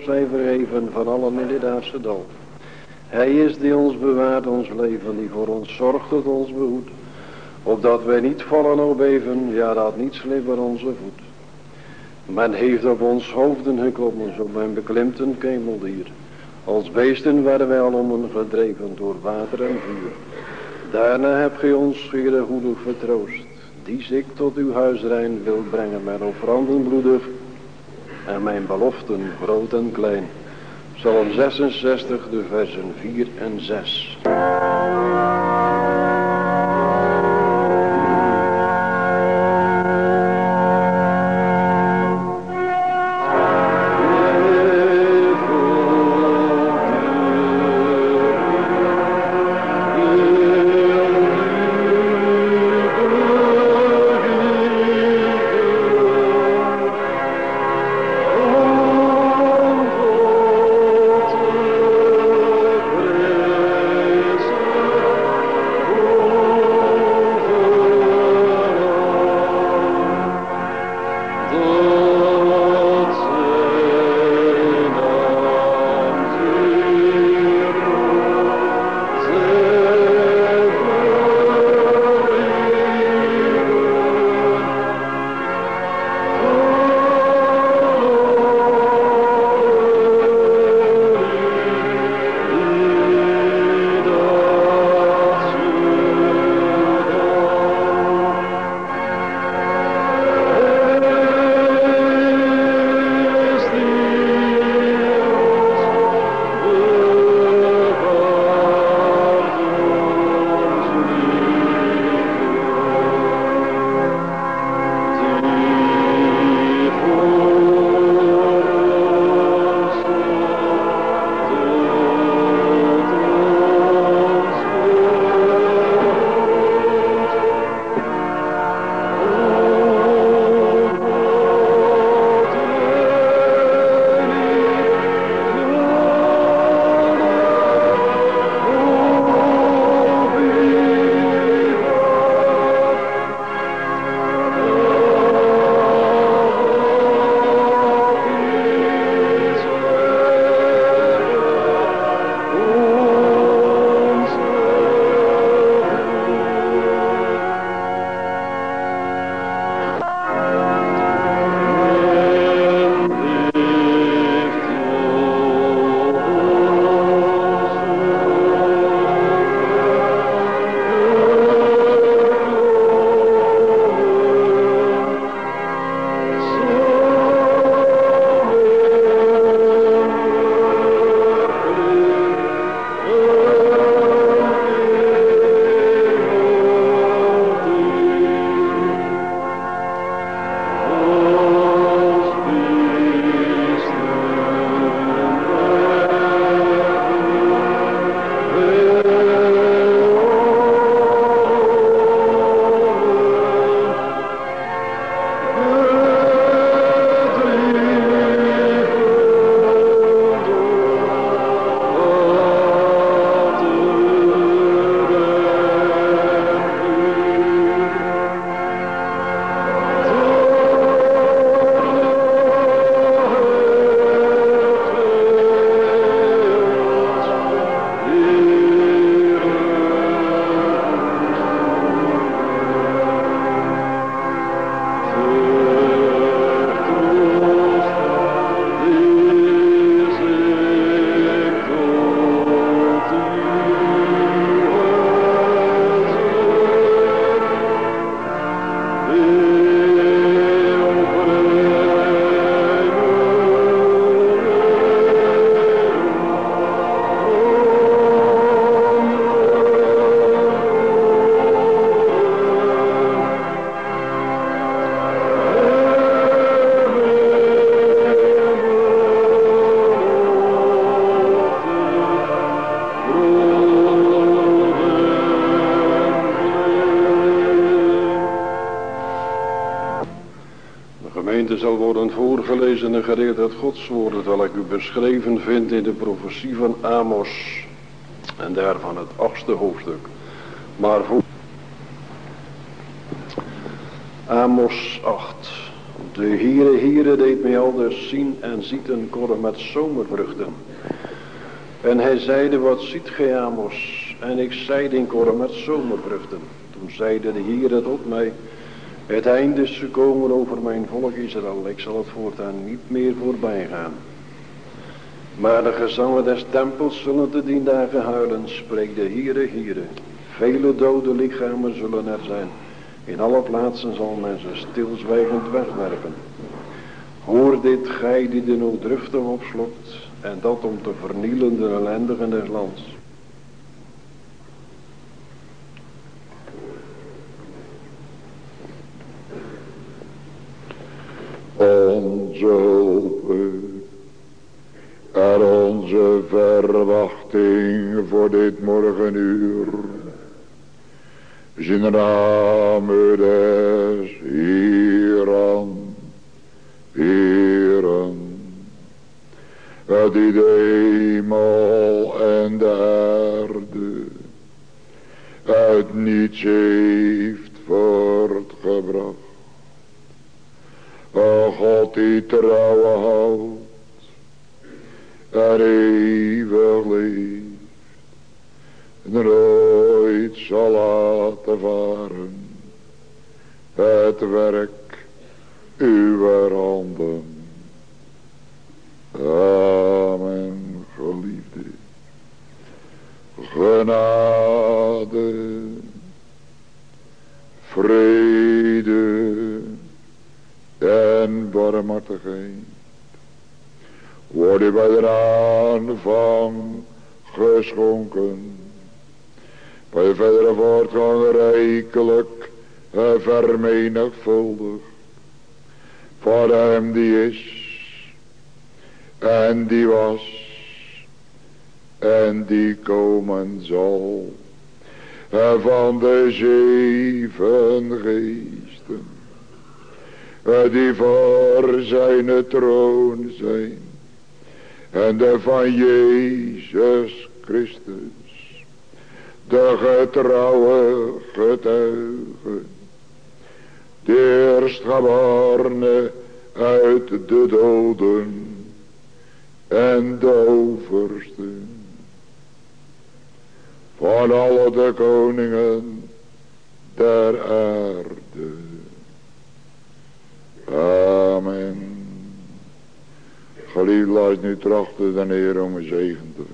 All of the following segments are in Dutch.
zij verheven van dit aardse dal. Hij is die ons bewaart ons leven, die voor ons zorgt tot ons behoedt. Opdat wij niet vallen of beven, ja dat niet slipper onze voet. Men heeft op ons hoofden geklommen, zo men beklimt een kemeldier. Als beesten werden wij alom gedreven door water en vuur. Daarna hebt gij ons, Heere, goedig vertroost, die zich tot uw huisrein wil brengen met offeranden bloedig en mijn beloften groot en klein. Psalm 66, de versen 4 en 6. En geleerd het Godswoord, dat ik u beschreven vind in de profetie van Amos. En daarvan het achtste hoofdstuk. Maar voor Amos 8. De Hiere Hiere deed mij aldus zien en ziet een korf met zomervruchten. En hij zeide, wat ziet gij Amos? En ik zeide in korf met zomervruchten. Toen zeide de Heere tot mij, het einde is gekomen over mijn volk Israël. Ik zal het voortaan niet meer voorbij gaan. Maar de gezangen des tempels zullen te dien dagen huilen, spreekt de Heere, Heere. Vele dode lichamen zullen er zijn. In alle plaatsen zal men ze stilzwijgend wegwerpen. Hoor dit, gij die de nooddruftig opslokt, en dat om te vernielen de ellendigen des lands. Onze hoop en onze verwachting voor dit morgenuur zijn namen des Heeren, Heeren, die de hemel en de aarde. Uit niets heeft voortgebracht. O God die trouwen houdt en eeuwig leeft zal laten varen. Het werk uw handen. Amen, geliefde. Genade, vrede. En barmhartigheid. Worden bij de aanvang geschonken bij verdere voortgang rijkelijk en vermenigvuldig. Voor hem die is en die was en die komen zal. Van de zeven geesten die voor zijn troon zijn. En de van Jezus Christus de getrouwe getuigen, de eerstgeborene uit de doden en de overste van alle de koningen der aarde. Amen. Geliefd, laat nu trachten de Heer om een zegen te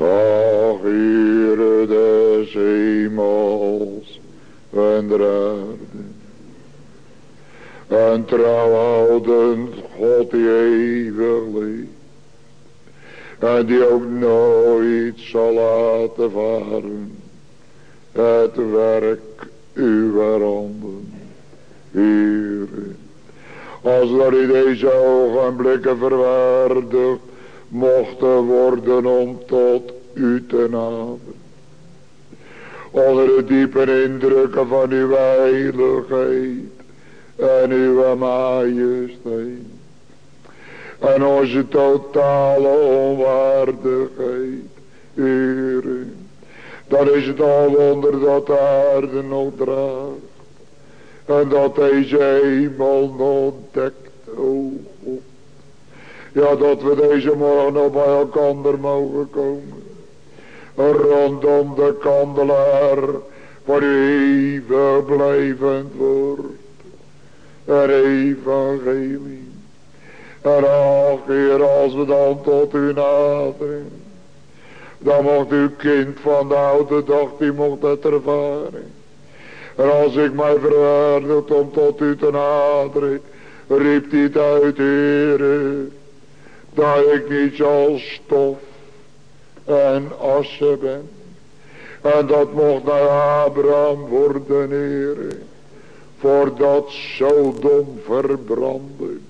Ach, Heere des hemels en der aarde. En trouwhoudend God die eeuwig. En die ook nooit zal laten varen. Het werk uw handen. Heere. Als er in deze ogenblikken verwaardigd mochten worden om tot u te naderen. Onder de diepe indrukken van uw heiligheid en uw majesteit. En onze totale onwaardigheid, Heere. Dan is het al wonder dat de aarde nog draagt. En dat deze hemel nog dekt, o God. Ja, dat we deze morgen nog bij elkaar mogen komen. Rondom de kandelaar voor eeuwig blijvend woord. En evangelie. En ach, Heer, als we dan tot u naderen. Dan mocht uw kind van de oude dag, die mocht het ervaren. En als ik mij verwaardigd om tot u te naderen, riep het uit, Heere dat ik niet als stof en assen ben. En dat mocht naar Abraham worden, heren. Voordat Sodom verbranden.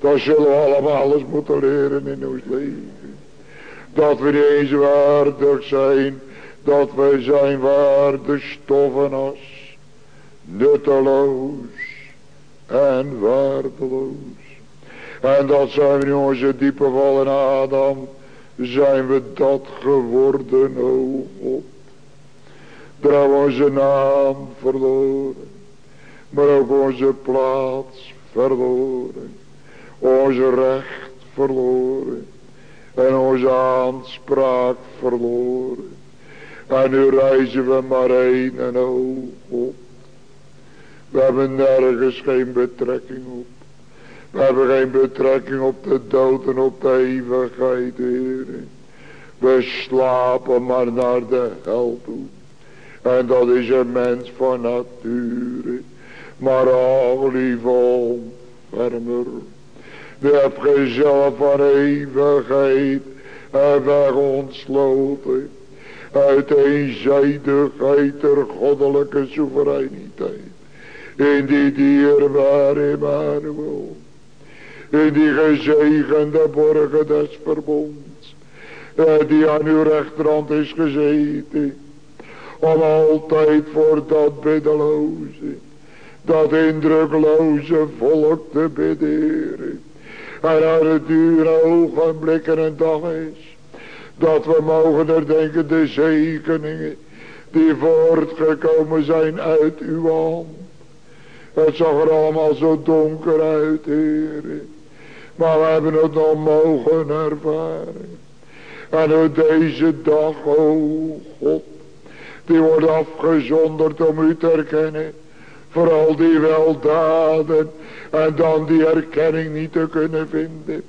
Dat zullen we allemaal eens moeten leren in ons leven. Dat we niet eens waardig zijn. Dat we zijn waardig stoffen as. Nutteloos en waardeloos. En dat zijn we in onze diepe val in Adam. Zijn we dat geworden, o God. Daar onze naam verloren. Maar ook onze plaats verloren. Onze recht verloren. En onze aanspraak verloren. En nu reizen we maar heen en oog op. We hebben nergens geen betrekking op. We hebben geen betrekking op de dood en op de eeuwigheid, Heer. We slapen maar naar de hel toe. En dat is een mens van nature. Maar al lieve ontfermer. We hebben zelf van eeuwigheid en weg ontsloten. Uit eenzijdigheid der goddelijke soevereiniteit. In die dierbare Emmanuel. In die gezegende borgen des verbonds. Die aan uw rechterhand is gezeten. Om altijd voor dat biddeloze. Dat indrukloze volk te bidden. En aan het dure ogenblikken en dag is. Dat we mogen er denken de zegeningen. Die voortgekomen zijn uit uw hand. Het zag er allemaal zo donker uit, heren. Maar we hebben het nog mogen ervaren. En uit deze dag, oh God, die wordt afgezonderd om u te erkennen. Vooral die weldaden en dan die erkenning niet te kunnen vinden.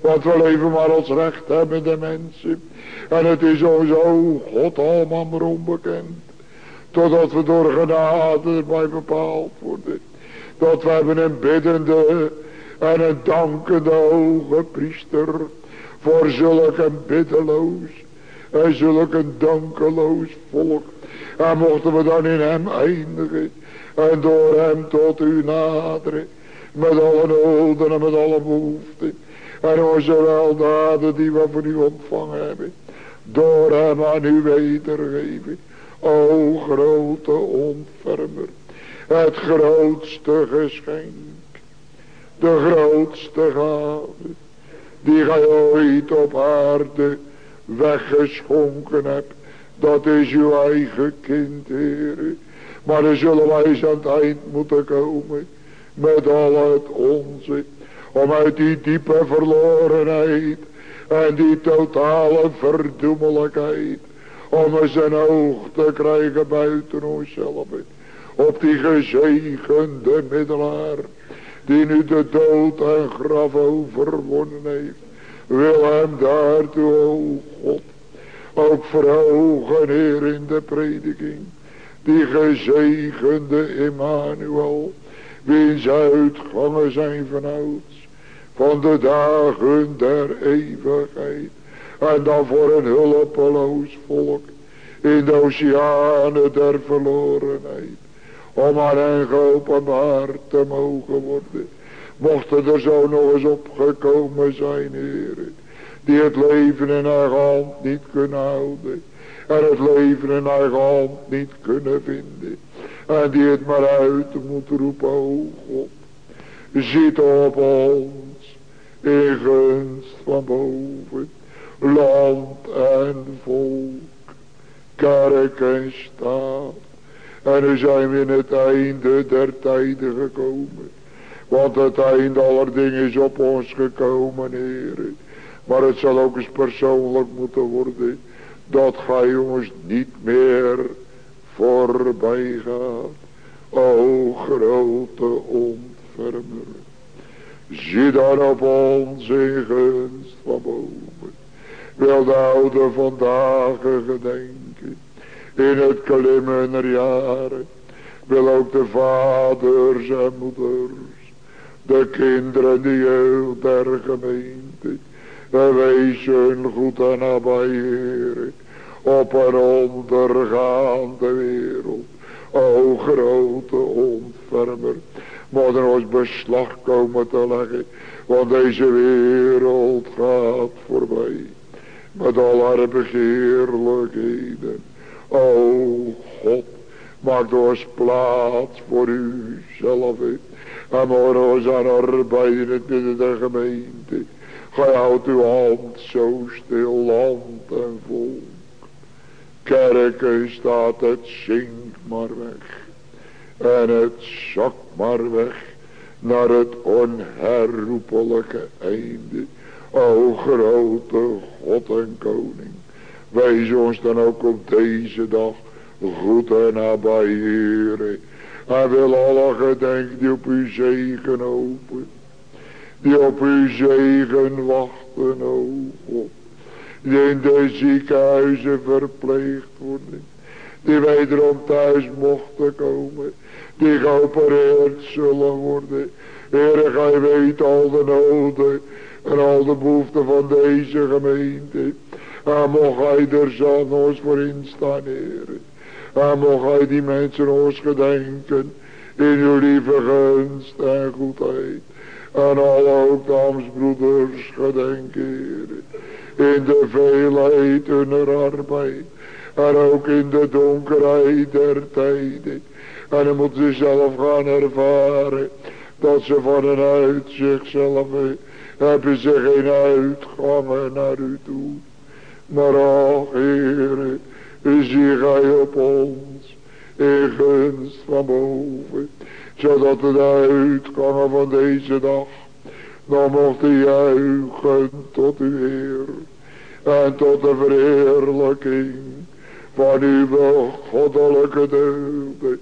Want we leven maar als rechthebbende mensen. En het is ons, oh God, allemaal onbekend. Totdat we door genade erbij bepaald worden. Dat we hebben een biddende en een dankende hoge priester. Voor zulk een biddeloos en zulk een dankeloos volk. En mochten we dan in hem eindigen. En door hem tot u naderen. Met alle noden en met alle behoeften. En onze weldaden die we van u ontvangen hebben. Door hem aan u wedergeven. O grote ontfermer. Het grootste geschenk. De grootste gave. Die gij ooit op aarde weggeschonken hebt. Dat is uw eigen kind, Heer. Maar dan zullen wij eens aan het eind moeten komen. Met al het onze. Om uit die diepe verlorenheid. En die totale verdoemelijkheid. Om eens een oog te krijgen buiten onszelf. Op die gezegende middelaar. Die nu de dood en graf overwonnen heeft. Wil hem daartoe, o God. Ook verhogen, Heer, in de prediking. Die gezegende Emmanuel. Wiens uitgangen zijn vanouds. Van de dagen der eeuwigheid. En dan voor een hulpeloos volk. In de oceanen der verlorenheid. Om aan hen geopenbaard te mogen worden. Mochten er zo nog eens opgekomen zijn, heren. Die het leven in eigen hand niet kunnen houden. En het leven in eigen hand niet kunnen vinden. En die het maar uit moet roepen, o God. Ziet op ons in gunst van boven. Land en volk. Kerk en staat. En nu zijn we in het einde der tijden gekomen. Want het einde aller dingen is op ons gekomen, heren. Maar het zal ook eens persoonlijk moeten worden. Dat gij ons niet meer voorbij gaat. O grote ontfermer. Zie dan op ons in gunst van boven. Wil de oude vandaag gedenken. In het klimmen der jaren. Wil ook de vaders en moeders. De kinderen, de jeugd der gemeente Wees hun goed en nabij, Heer. Op een ondergaande wereld. O grote ontfermer. Moet er ons beslag komen te leggen. Want deze wereld gaat voorbij. Met al haar begeerlijkheden. O God. Ons plaats voor u zelf. En ons aan arbeid in het gemeente. Gij houdt uw hand zo stil, land en volk. Kerken staat het zingt maar weg. En het zakt maar weg naar het onherroepelijke einde. O grote God en Koning. Wees ons dan ook op deze dag goed en nabij, Heere. Hij wil alle gedenk die op uw zegen open. Die op uw zegen wachten, o God. Die in de ziekenhuizen verpleegd worden. Die wederom thuis mochten komen. Die geopereerd zullen worden. Heere, gij weet al de noden en al de behoeften van deze gemeente. En mocht hij er zo ons voor instaan. En mocht hij die mensen ons gedenken. In uw lieve gunst en goedheid. En al ook damsbroeders gedenken. In de veelheid hunner arbeid. En ook in de donkerheid der tijden. En dan moeten ze zelf gaan ervaren. Dat ze van een uit zichzelf hebben ze geen uitgangen naar u toe. Maar ach, Heere, zie gij op ons in van boven, zodat de uitgangen van deze dag. Nog mochten juichen tot uw Heer en tot de verheerlijking van uw goddelijke deugden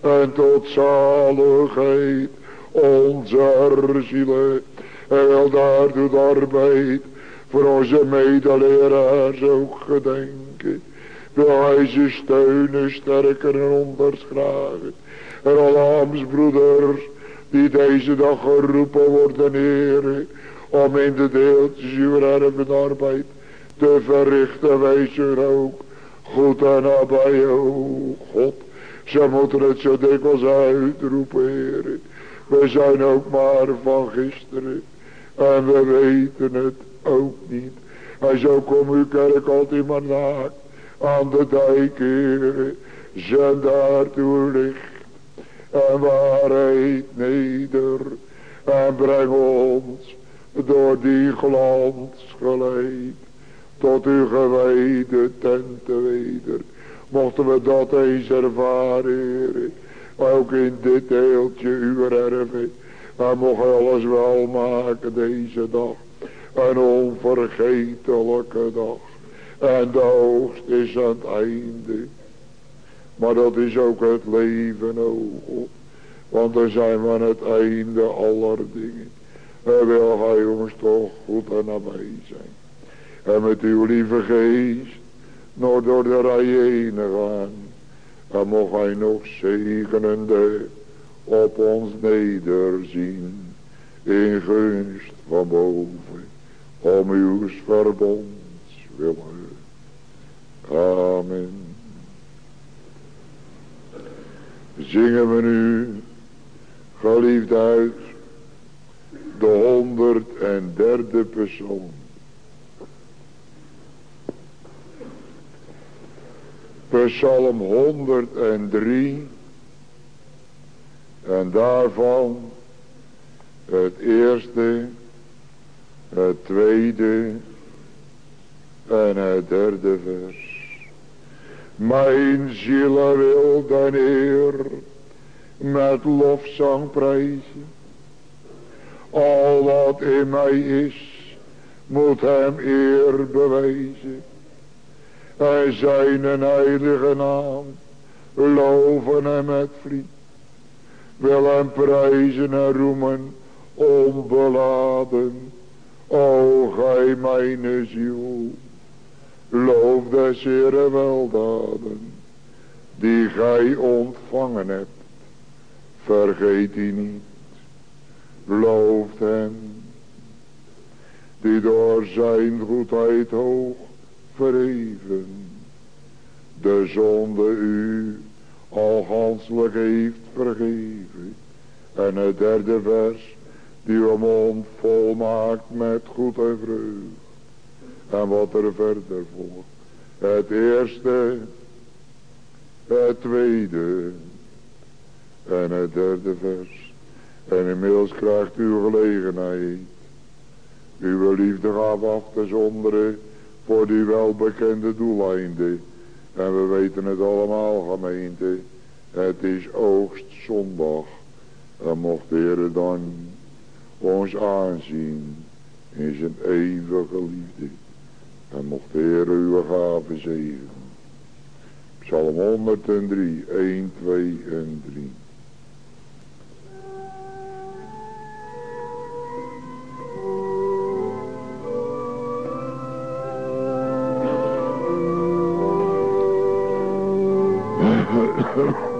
en tot zaligheid onze zielen. En wel daartoe de arbeid voor onze medeleraars ook gedenken. Wil hij ze steunen, sterker en onderschragen. En alle die deze dag geroepen worden, heren, om in de deeltjes uw arbeid te verrichten, wijs er ook goed en nabij, o God. Ze moeten het zo dikwijls uitroepen, heren. We zijn ook maar van gisteren. En we weten het ook niet. Hij zo kom uw kerk altijd maar naakt aan de dijk, heren. Zend daartoe licht en waarheid neder. En breng ons door die glans geleid tot uw gewijde tenten weder. Mochten we dat eens ervaren, heren. Ook in dit deeltje uw erven. Maar mocht alles wel maken deze dag. Een onvergetelijke dag. En de oogst is aan het einde. Maar dat is ook het leven, o. Want dan zijn we aan het einde aller dingen. En wil hij ons toch goed en nabij zijn. En met uw lieve geest nog door de rijen gaan. En mocht hij nog zegenende op ons nederzien. In gunst van boven. Om uw verbonds willen. Amen. Zingen we nu, geliefd uit, de honderd en derde persoon. Psalm 103. En daarvan het eerste, het tweede en het derde vers. Mijn ziel wil dan Heer met lofzang prijzen. Al wat in mij is, moet hem eer bewijzen. Hij zijn een heilige naam, loven hem met vliet. Wil hem prijzen en roemen, onbeladen. O gij mijn ziel, loof des Heere weldaden, die gij ontvangen hebt. Vergeet die niet, looft hem, die door zijn goedheid hoog verheven, de zonde u al ganselijk heeft vergeven. En het derde vers, die uw mond volmaakt met goed en vreugd. En wat er verder volgt. Het eerste, het tweede en het derde vers. En inmiddels krijgt u gelegenheid uw liefde gaf af te zonderen voor die welbekende doeleinden. En we weten het allemaal gemeente. Het is oogstzondag. En mocht de dan ons aanzien in zijn eeuwige liefde. En mocht de Heer uw gaven zegen. Psalm 103, 1, 2 en 3.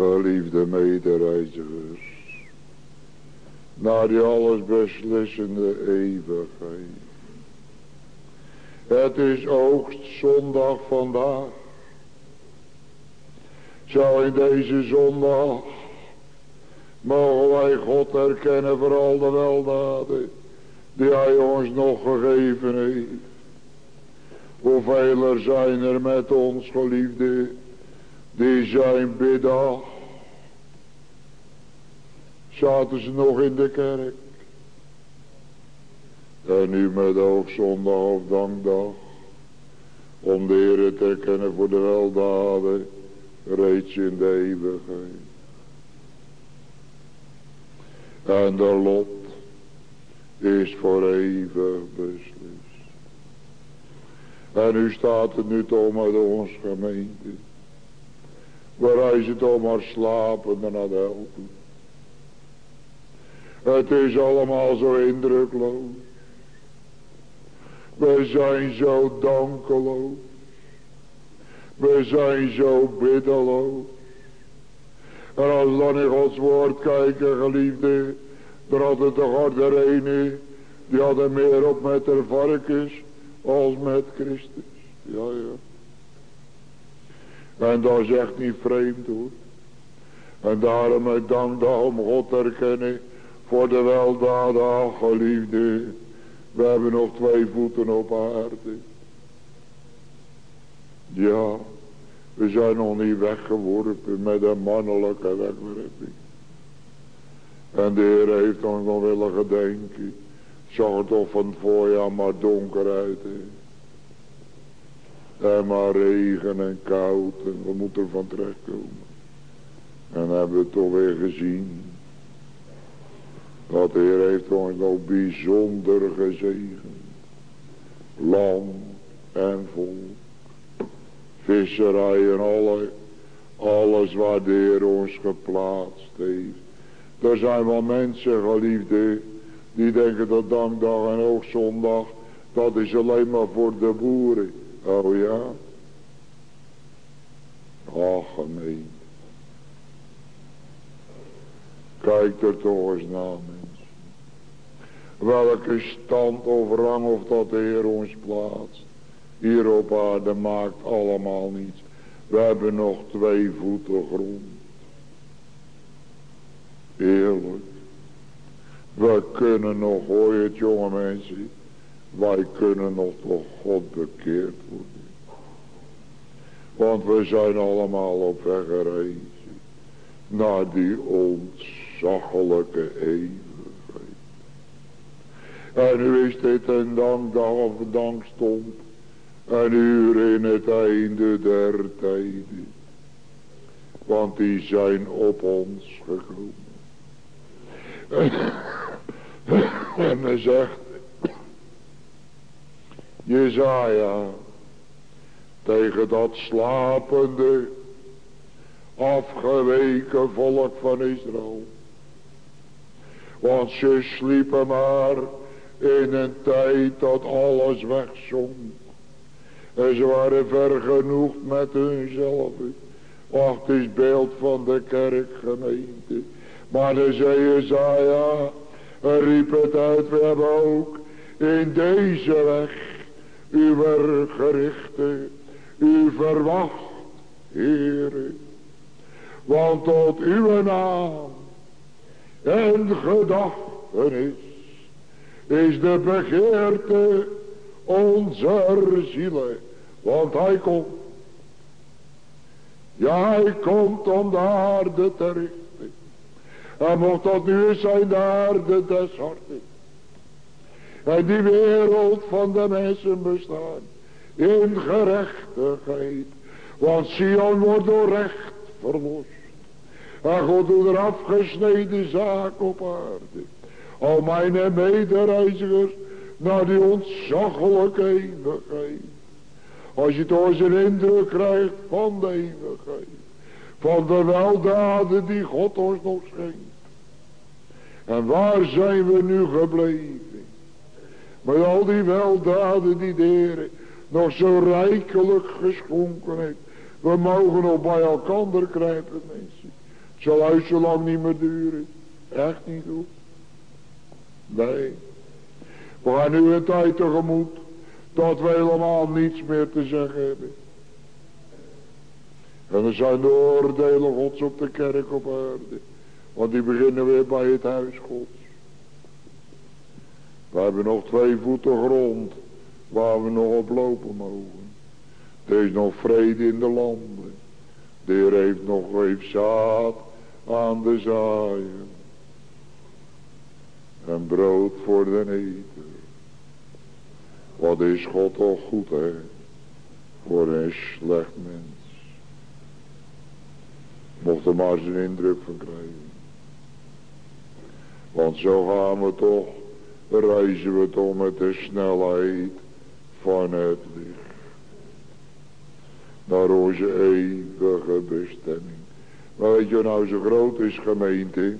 geliefde medereizigers. Naar die alles beslissende eeuwigheid. Het is oogstzondag vandaag. Zo in deze zondag mogen wij God erkennen voor al de weldaden die hij ons nog gegeven heeft. Hoeveel er zijn er met ons geliefde die zijn biddag zaten ze nog in de kerk. En nu met zondag of dankdag. Om de Heer te erkennen voor de weldaden. Reeds in de eeuwigheid. En de lot is voor eeuwig beslist. En nu staat het nu toch met ons gemeente. Waar hij zit toch maar slapende naar de hel. Het is allemaal zo indrukloos. We zijn zo dankeloos. We zijn zo biddeloos. En als we dan in Gods woord kijken, geliefde, er had het toch harder ene, die hadden meer op met de varkens als met Christus. Ja, ja. En dat is echt niet vreemd hoor. En daarom ik dank om God te erkennen voor de weldaden, geliefde. We hebben nog twee voeten op aarde. Ja, we zijn nog niet weggeworpen met een mannelijke wegwerping. En de Heer heeft ons nog willen gedenken. Zag het toch van het voorjaar maar donker uit. En maar regen en koud en we moeten er van terechtkomen. En hebben we toch weer gezien dat de Heer heeft ons nog bijzonder gezegend. Land en volk. Visserij en alle, alles waar de Heer ons geplaatst heeft. Er zijn wel mensen, geliefde, die denken dat dankdag en ook zondag, dat is alleen maar voor de boeren. Oh ja? Ach, gemeen. Kijk er toch eens naar, mensen. Welke stand of rang of dat de Heer ons plaatst. Hier op aarde maakt allemaal niets. We hebben nog twee voeten grond. Eerlijk. We kunnen nog, hoor je jonge mensen. Wij kunnen nog tot God bekeerd worden. Want we zijn allemaal op weg gereisd. Naar die ontzaglijke eeuwigheid. En nu is dit een dankdag of dankstond. Een uur in het einde der tijden. Want die zijn op ons gekomen. En hij zegt. Jezaja. Tegen dat slapende. Afgeweken volk van Israël. Want ze sliepen maar in een tijd dat alles wegzonk. En ze waren vergenoegd met hunzelf. Wacht is beeld van de kerkgemeente. Maar de zei Jezaja, riep het uit, we hebben ook in deze weg uw gerichten, u verwacht, Heere. Want tot uw naam en gedachtenis is de begeerte onze zielen. Want hij komt. Ja, hij komt om de aarde te richten. En mocht dat nu zijn de aarde des harten. En die wereld van de mensen bestaan. In gerechtigheid. Want Sion wordt door recht verlost. En God doet er afgesneden zaak op aarde. Al mijn medereizigers naar die ontzaglijke eeuwigheid. Als je eens een indruk krijgt van de eeuwigheid. Van de weldaden die God ons nog schenkt. En waar zijn we nu gebleven? Met al die weldaden die de Heer nog zo rijkelijk geschonken heeft. We mogen nog bij elkaar krijgen mensen. Het zal uit zo lang niet meer duren. Echt niet goed. Nee. We gaan nu een tijd tegemoet dat we helemaal niets meer te zeggen hebben. En er zijn de oordelen gods op de kerk op aarde. Want die beginnen weer bij het huis gods. We hebben nog twee voeten grond waar we nog op lopen mogen. Er is nog vrede in de landen. De Heer heeft nog heeft zaad aan de zaaien. En brood voor de eten. Wat is God toch goed hè. Voor een slecht mens. Mocht er maar zijn indruk van krijgen. Want zo gaan we toch, reizen we toch met de snelheid van het licht. Naar onze eeuwige bestemming. Maar weet je nou zo groot is gemeente.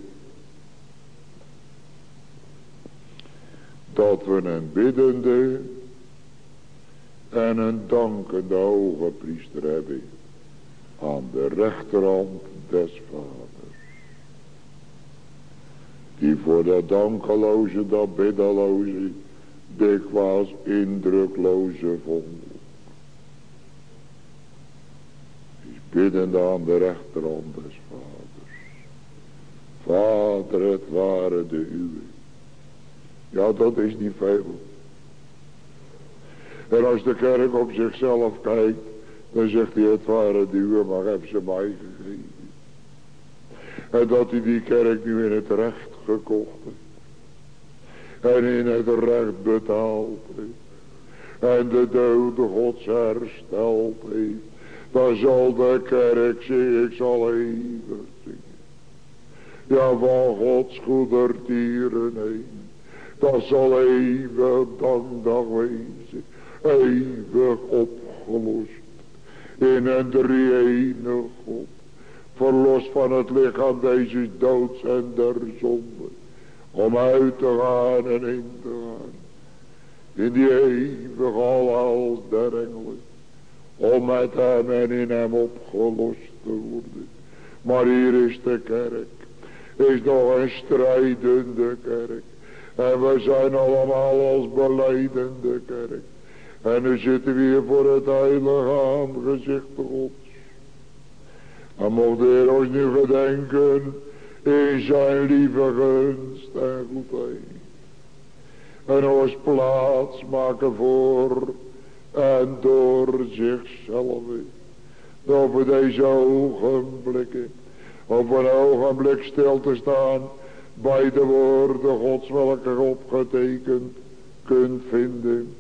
Dat we een biddende en een dankende hoge priester hebben. Aan de rechterhand des vaders. Die voor dat dankeloze, dat biddeloze, dikwijls indrukloze volk. Die biddende aan de rechterhand des vaders. Vader, het waren de uwe. Ja, dat is niet veel. En als de kerk op zichzelf kijkt, dan zegt hij, het waren uwe, maar heb ze mij gegeven. En dat hij die kerk nu in het recht gekocht heeft. En in het recht betaald heeft. En de dode gods hersteld heeft. Dan zal de kerk zingen, ik zal eeuwig zingen. Ja, van Gods goedertieren heen. Dat zal eeuwig dankdag wezen. Eeuwig opgelost. In een drie God verlost van het lichaam deze doods en der zonde. Om uit te gaan en in te gaan. In die eeuwige al der engelen. Om met hem en in hem opgelost te worden. Maar hier is de kerk. Is nog een strijdende kerk. En we zijn allemaal als beleidende kerk. En nu zitten we hier voor het heilige aangezicht gods. En mocht de Heer ons nu gedenken in zijn lieve gunst en goedheid. En ons plaats maken voor en door zichzelf. Over deze ogenblikken. Op een ogenblik stil te staan bij de woorden gods welke opgetekend kunt vinden.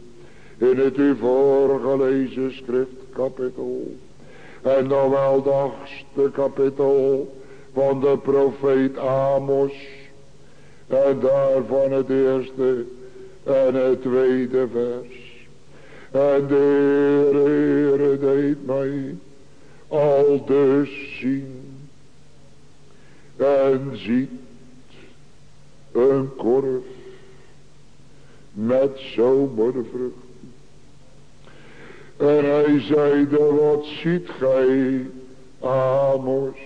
In het u voorgelezen schriftkapitel. En dan wel de achtste kapitel van de profeet Amos. En daarvan het eerste en het tweede vers. En de Heere deed mij al dus zien. En ziet een korf met zomervrucht. En hij zeide, wat ziet gij, Amos?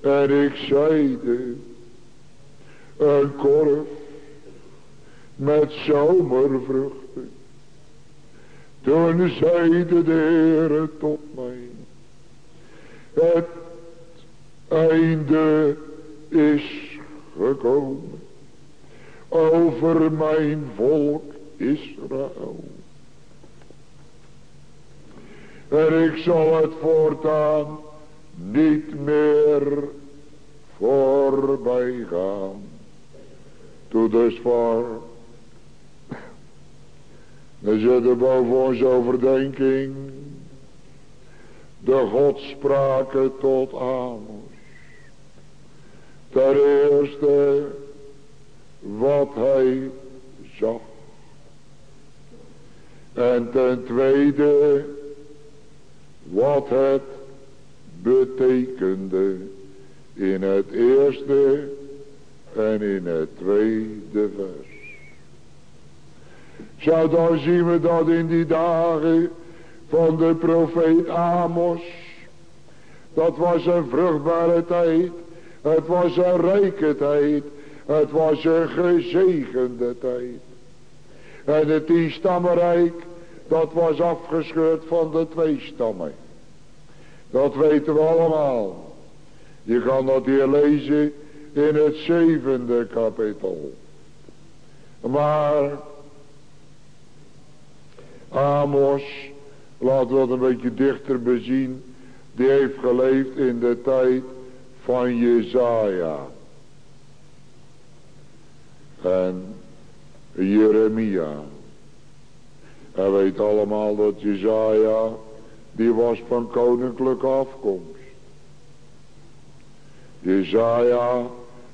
En ik zeide, een korf met zomervruchten. Toen zeide de Heer tot mij, het einde is gekomen over mijn volk Israël. En ik zal het voortaan niet meer voorbij gaan. Tot dusver. Dan zit er boven onze overdenking. De godspraken tot Amos. Ten eerste wat hij zag. En ten tweede wat het betekende in het eerste en in het tweede vers. Zo dan zien we dat in die dagen van de profeet Amos. Dat was een vruchtbare tijd. Het was een rijke tijd. Het was een gezegende tijd. En het tienstammenrijk, dat was afgescheurd van de twee stammen. Dat weten we allemaal. Je kan dat hier lezen in het zevende kapitel. Maar Amos, laten we dat een beetje dichter bezien. Die heeft geleefd in de tijd van Jezaja. En Jeremia. En weet allemaal dat Jezaja, die was van koninklijke afkomst. Jezaja,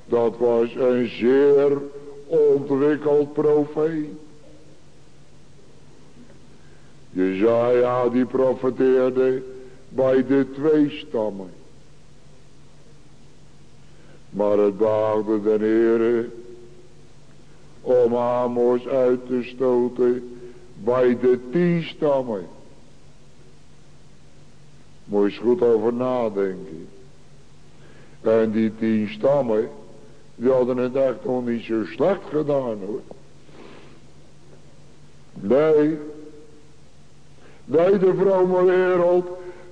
dat was een zeer ontwikkeld profeet. Jezaja die profeteerde bij de twee stammen. Maar het behaagde de Heere om Amos uit te stoten bij de tien stammen. Moet je eens goed over nadenken. En die tien stammen, die hadden het echt nog niet zo slecht gedaan hoor. Nee. Nee, de vrome wereld,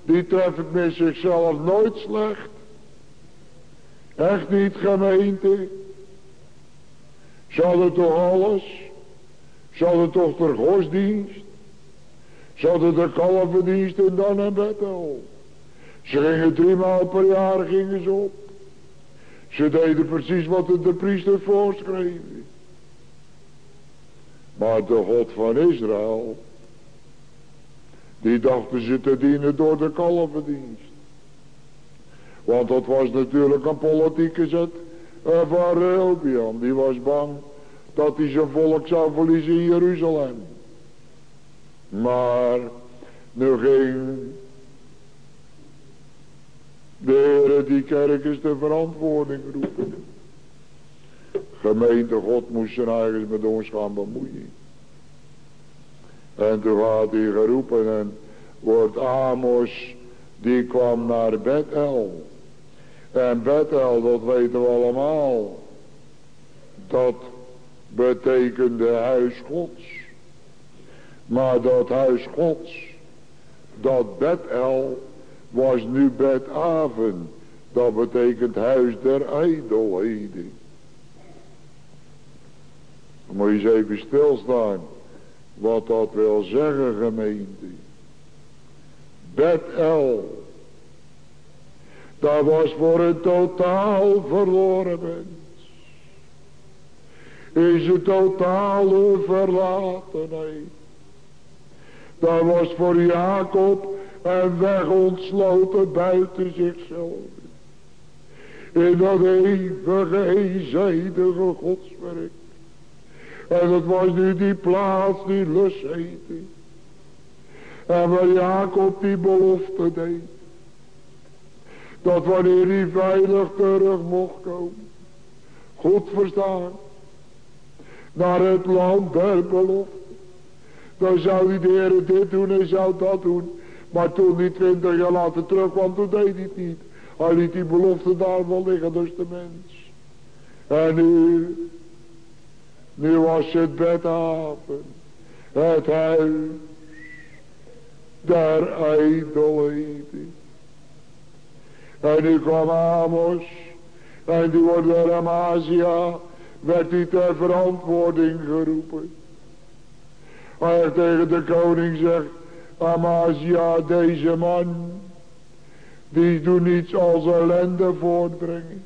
die treft met zichzelf nooit slecht. Echt niet gemeente. Ze hadden toch alles. Ze hadden toch de godsdienst. Ze hadden de kalverdienst en dan een Bethel. Ze gingen drie maal per jaar gingen ze op. Ze deden precies wat de priester voorschreef. Maar de God van Israël, die dachten ze te dienen door de kalverdienst. Want dat was natuurlijk een politieke zet van Rehoboam. Die was bang dat hij zijn volk zou verliezen in Jeruzalem. Maar nu ging de Heer die kerk de verantwoording roepen. Gemeente God moest zijn met ons gaan bemoeien. En toen had hij geroepen en wordt Amos, die kwam naar Bethel. En Bethel, dat weten we allemaal. Dat betekende huis gods. Maar dat huis gods, dat Bethel, was nu Betaven. Dat betekent huis der ijdelheden. Dan moet je eens even stilstaan. Wat dat wil zeggen gemeente. Bethel. Dat was voor een totaal verloren mens. Is een totale verlatenheid. Dat was voor Jacob en weg ontsloten buiten zichzelf. In dat eeuwige eenzijdige godswerk. En dat was nu die plaats die lust heette. En waar Jacob die belofte deed. Dat wanneer hij veilig terug mocht komen. Goed verstaan. Naar het land der belofte. Dan zou hij de Heer dit doen en zou dat doen. Maar toen die twintig jaar later terugkwam, toen deed hij niet. Hij liet die belofte daar wel liggen, dus de mens. En nu, nu was het bedhaven, het huis der ijdelheden. En nu kwam Amos, en die wordt door werd hij ter verantwoording geroepen. Hij tegen de koning zegt, Amasia, deze man, die doet niets als ellende voortbrengen.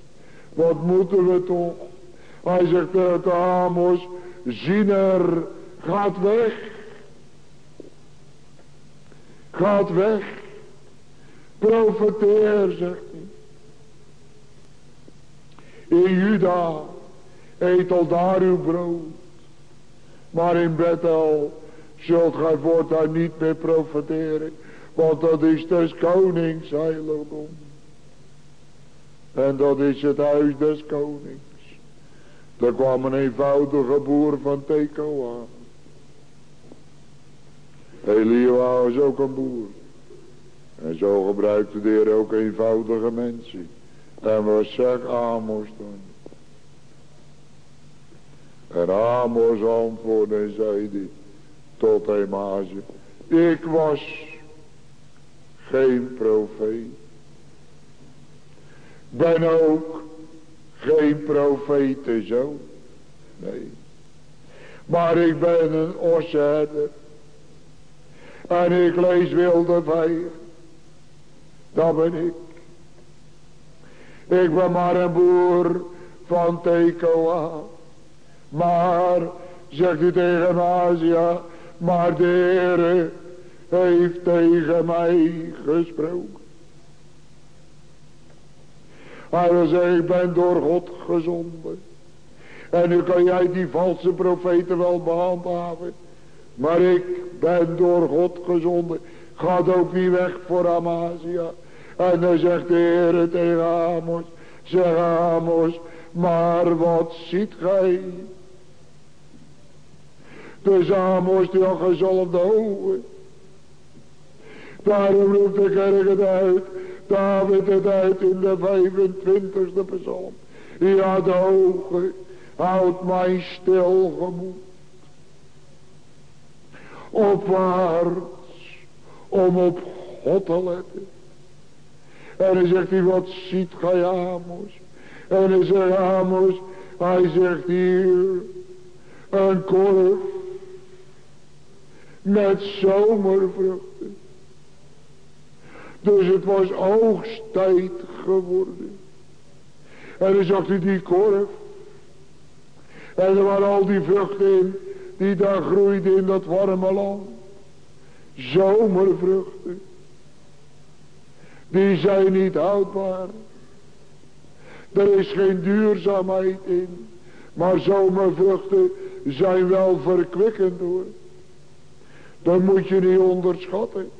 Wat moeten we toch? Hij zegt tegen Amos, ziener, gaat weg. Gaat weg. Profeteer, zegt hij. In Juda eet al daar uw brood. Maar in Bethel zult gij voortaan niet meer profiteren. Want dat is des konings heiligdom. En dat is het huis des konings. Er kwam een eenvoudige boer van Tekoa. Elia was ook een boer. En zo gebruikte de Heer ook eenvoudige mensen. En wat zegt Amos dan? En Amos antwoordde en zei tot hem Ik was geen profeet. Ben ook geen profeet zo. Nee. Maar ik ben een osherder. En ik lees wilde vijgen. Dat ben ik. Ik ben maar een boer van Tekoa. Maar, zegt u tegen Asia, maar de Heer heeft tegen mij gesproken. Hij wil zeggen, ik ben door God gezonden. En nu kan jij die valse profeten wel behandhaven. Maar ik ben door God gezonden. Gaat ook niet weg voor Amasia. En dan zegt de Heer tegen Amos. Zeg Amos, maar wat ziet gij? Dus Amos die had gezolfde ogen. Daarom roept de kerk het uit. David het uit in de 25ste psalm. Ja, de ogen houdt mijn stil gemoed. Opwaarts om op God te letten. En dan zegt hij, wat ziet gij Amos? En dan zegt Amos, hij zegt hier, een korf met zomervruchten. Dus het was oogsttijd geworden. En dan zag hij die korf. En er waren al die vruchten in, die daar groeiden in dat warme land. Zomervruchten. Die zijn niet houdbaar. Er is geen duurzaamheid in. Maar zomervruchten zijn wel verkwikkend hoor. Dat moet je niet onderschatten.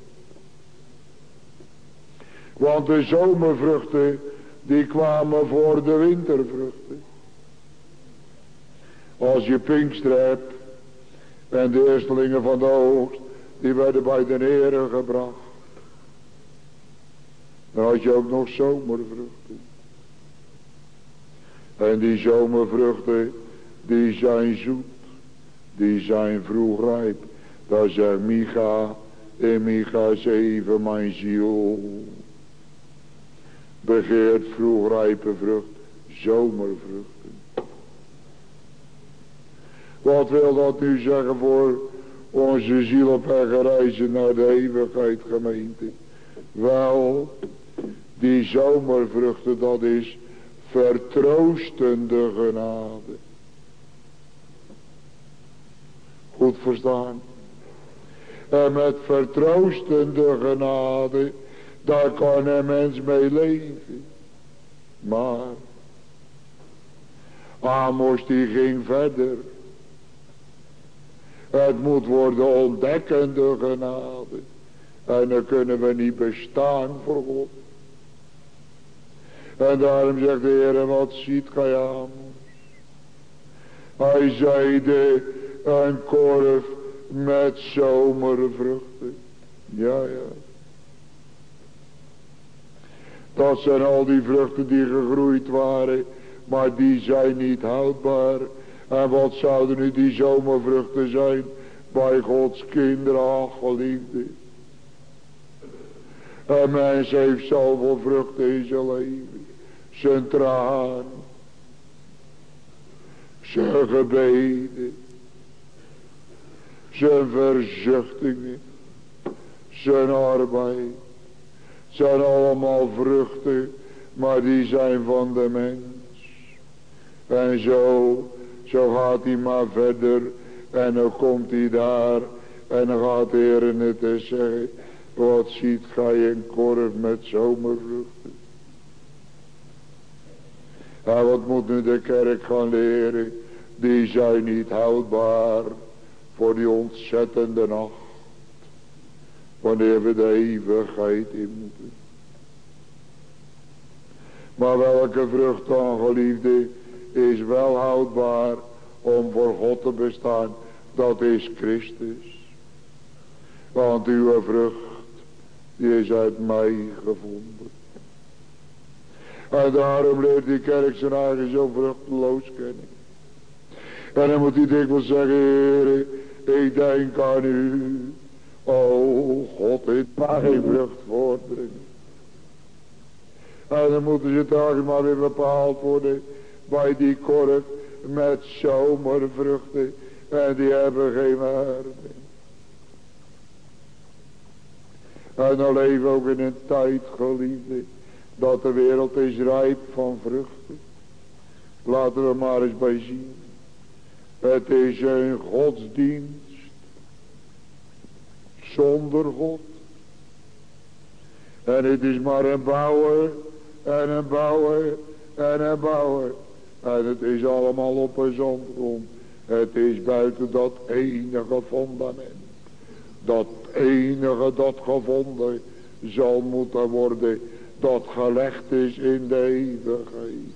Want de zomervruchten, die kwamen voor de wintervruchten. Als je Pinkster hebt, en de eerstelingen van de oogst, die werden bij de heren gebracht. Dan had je ook nog zomervruchten. En die zomervruchten, die zijn zoet. Die zijn vroeg rijp. Dat zegt Micha in Micha 7, mijn ziel begeert vroeg rijpe vrucht, zomervruchten. Wat wil dat nu zeggen voor onze ziel op haar naar de eeuwigheid gemeente? Wel, die zomervruchten dat is vertroostende genade. Goed verstaan. En met vertroostende genade daar kan een mens mee leven. Maar Amos die ging verder. Het moet worden ontdekkende genade. En dan kunnen we niet bestaan voor God. En daarom zegt de Heer, wat ziet gij Amos? Hij zeide een korf met zomervruchten. Ja, ja. Dat zijn al die vruchten die gegroeid waren. Maar die zijn niet houdbaar. En wat zouden nu die zomervruchten zijn? Bij Gods kinderen, ach geliefde. Een mens heeft zoveel vruchten in zijn leven. Zijn traan. Zijn gebeden. Zijn verzuchtingen. Zijn arbeid zijn allemaal vruchten, maar die zijn van de mens. En zo, zo gaat hij maar verder en dan komt hij daar en dan gaat de Heer het eens zeggen, wat ziet gij een korf met zomervruchten. En wat moet nu de kerk gaan leren? Die zijn niet houdbaar voor die ontzettende nacht wanneer we de eeuwigheid in moeten. Maar welke vrucht dan geliefde is wel houdbaar om voor God te bestaan. Dat is Christus. Want uw vrucht, die is uit mij gevonden. En daarom leert die kerk zijn eigen zo vruchteloos kennen. En dan moet hij dikwijls zeggen, Heer, ik denk aan u. O God, ik mag vrucht voortbrengen. En dan moeten ze toch maar weer bepaald worden bij die korf met zomervruchten. En die hebben geen waarde. En dan leven ook in een tijd, geliefde, dat de wereld is rijp van vruchten. Laten we maar eens bij zien. Het is een godsdienst zonder God. En het is maar een bouwer en een bouwer en een bouwer. En het is allemaal op een zandgrond. Het is buiten dat enige fundament. Dat enige dat gevonden zal moeten worden. Dat gelegd is in de eeuwigheid.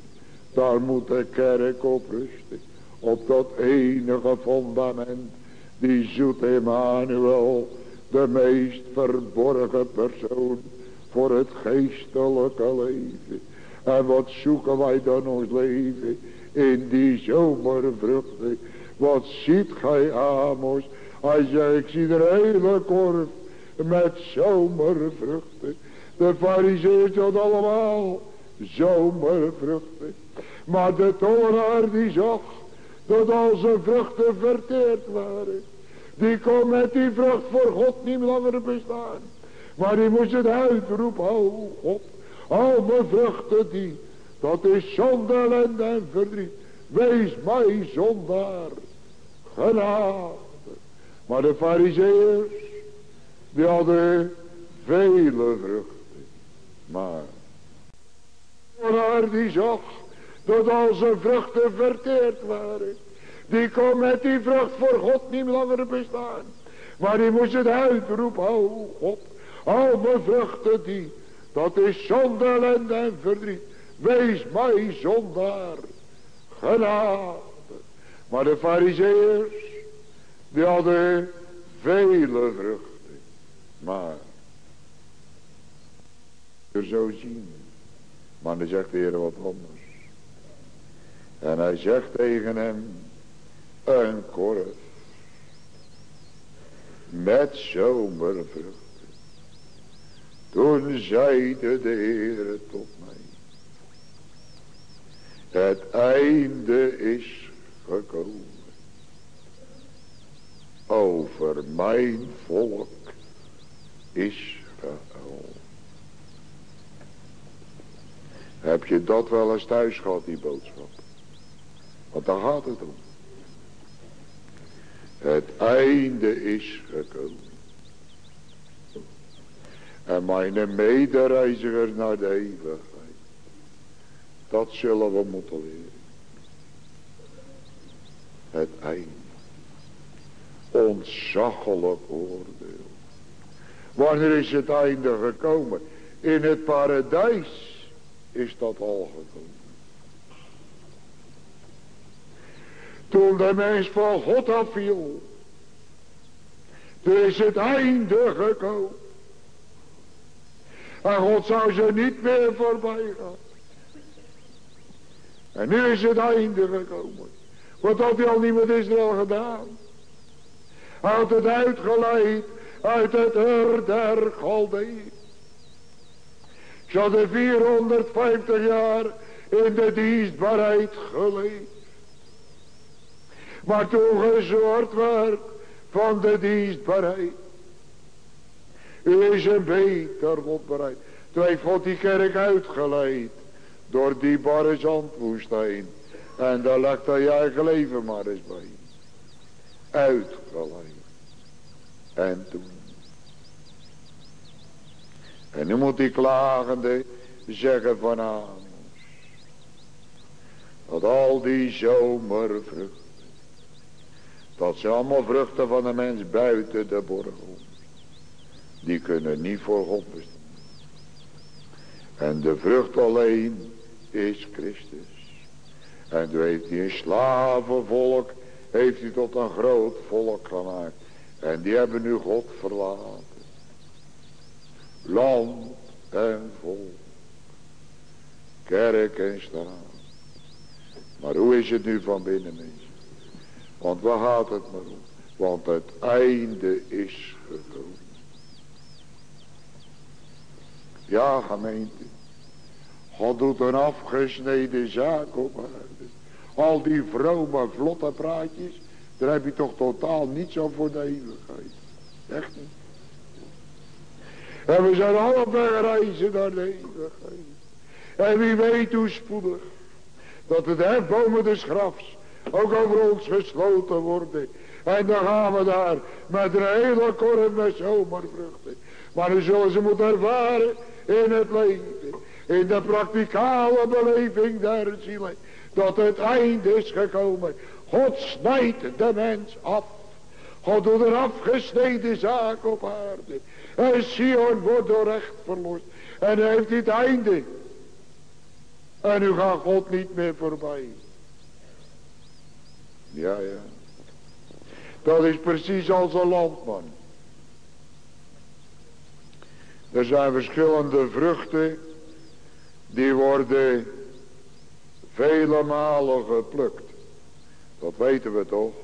Daar moet de kerk op rusten. Op dat enige fundament. Die zoet Emmanuel. De meest verborgen persoon. Voor het geestelijke leven. En wat zoeken wij dan ons leven. In die zomervruchten. Wat ziet gij Amos. Hij zei ik zie hele korf. Met zomervruchten. De fariseeërs hadden allemaal zomervruchten. Maar de torenaar die zag dat al zijn vruchten verteerd waren. Die kon met die vrucht voor God niet langer bestaan. Maar die moest het uitroepen, oh God, al mijn vruchten die, dat is zonde en verdriet. Wees mij zondaar, genade. Maar de fariseeërs, die hadden vele vruchten. Maar, maar die zag dat al zijn vruchten verteerd waren. Die kon met die vrucht voor God niet langer bestaan. Maar die moest het uitroepen, oh God, al mijn vruchten die, dat is zonde en verdriet. Wees mij zondaar, genade. Maar de fariseërs, die hadden vele vruchten. Maar, je zo zien. Maar dan zegt de Heer wat anders. En hij zegt tegen hem, een korf met zomervruchten. Toen zeide de Heer tot mij, het einde is gekomen. Over mijn volk Israël. Heb je dat wel eens thuis gehad, die boodschap? Want daar gaat het om. Het einde is gekomen. En mijn medereizigers naar de eeuwigheid. Dat zullen we moeten leren. Het einde. Ontzaglijk oordeel. Wanneer is het einde gekomen? In het paradijs is dat al gekomen. Toen de mens van God afviel. Toen is het einde gekomen. En God zou ze niet meer voorbij gaan. En nu is het einde gekomen. Wat had hij al niet met Israël gedaan? Hij had het uitgeleid uit het Ur der. Ze hadden 450 jaar in de dienstbaarheid geleefd. Maar toen gezorgd werd van de dienstbaarheid. U is een beter God bereid. Toen heeft God die kerk uitgeleid. Door die barre zandwoestijn. En daar legt hij je eigen leven maar eens bij. Uitgeleid. En toen. En nu moet die klagende zeggen van. Dat al die zomervruchten. Dat zijn allemaal vruchten van de mens buiten de borgel. Die kunnen niet voor God bestaan. En de vrucht alleen is Christus. En toen heeft hij een slavenvolk, heeft hij tot een groot volk gemaakt. En die hebben nu God verlaten. Land en volk. Kerk en staat. Maar hoe is het nu van binnen mensen? Want waar gaat het maar om? Want het einde is gekomen. Ja gemeente. God doet een afgesneden zaak op aarde. Al die vrome vlotte praatjes. Daar heb je toch totaal niets aan voor de eeuwigheid. Echt niet. En we zijn allemaal reizen naar eeuwigheid. En wie weet hoe spoedig. Dat het hefbomen des grafs ook over ons gesloten worden. En dan gaan we daar met een hele korf met zomervruchten. Maar dan zullen ze moeten ervaren in het leven. In de praktikale beleving der zielen. Dat het einde is gekomen. God snijdt de mens af. God doet een afgesneden zaak op aarde. En Sion wordt door recht verlost. En heeft dit einde. En nu gaat God niet meer voorbij. Ja, ja. Dat is precies als een landman. Er zijn verschillende vruchten. Die worden vele malen geplukt. Dat weten we toch.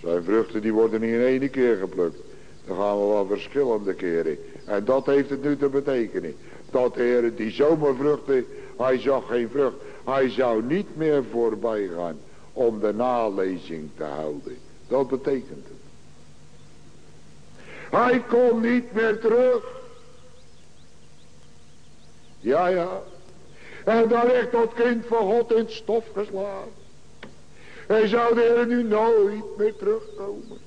Zijn vruchten die worden niet in één keer geplukt. Dan gaan we wel verschillende keren. En dat heeft het nu te betekenen. Dat de Heer die zomervruchten, hij zag geen vrucht. Hij zou niet meer voorbij gaan om de nalezing te houden. Dat betekent het. Hij kon niet meer terug. Ja, ja. En dan ligt dat kind van God in stof geslagen. Hij zou de Heer nu nooit meer terugkomen.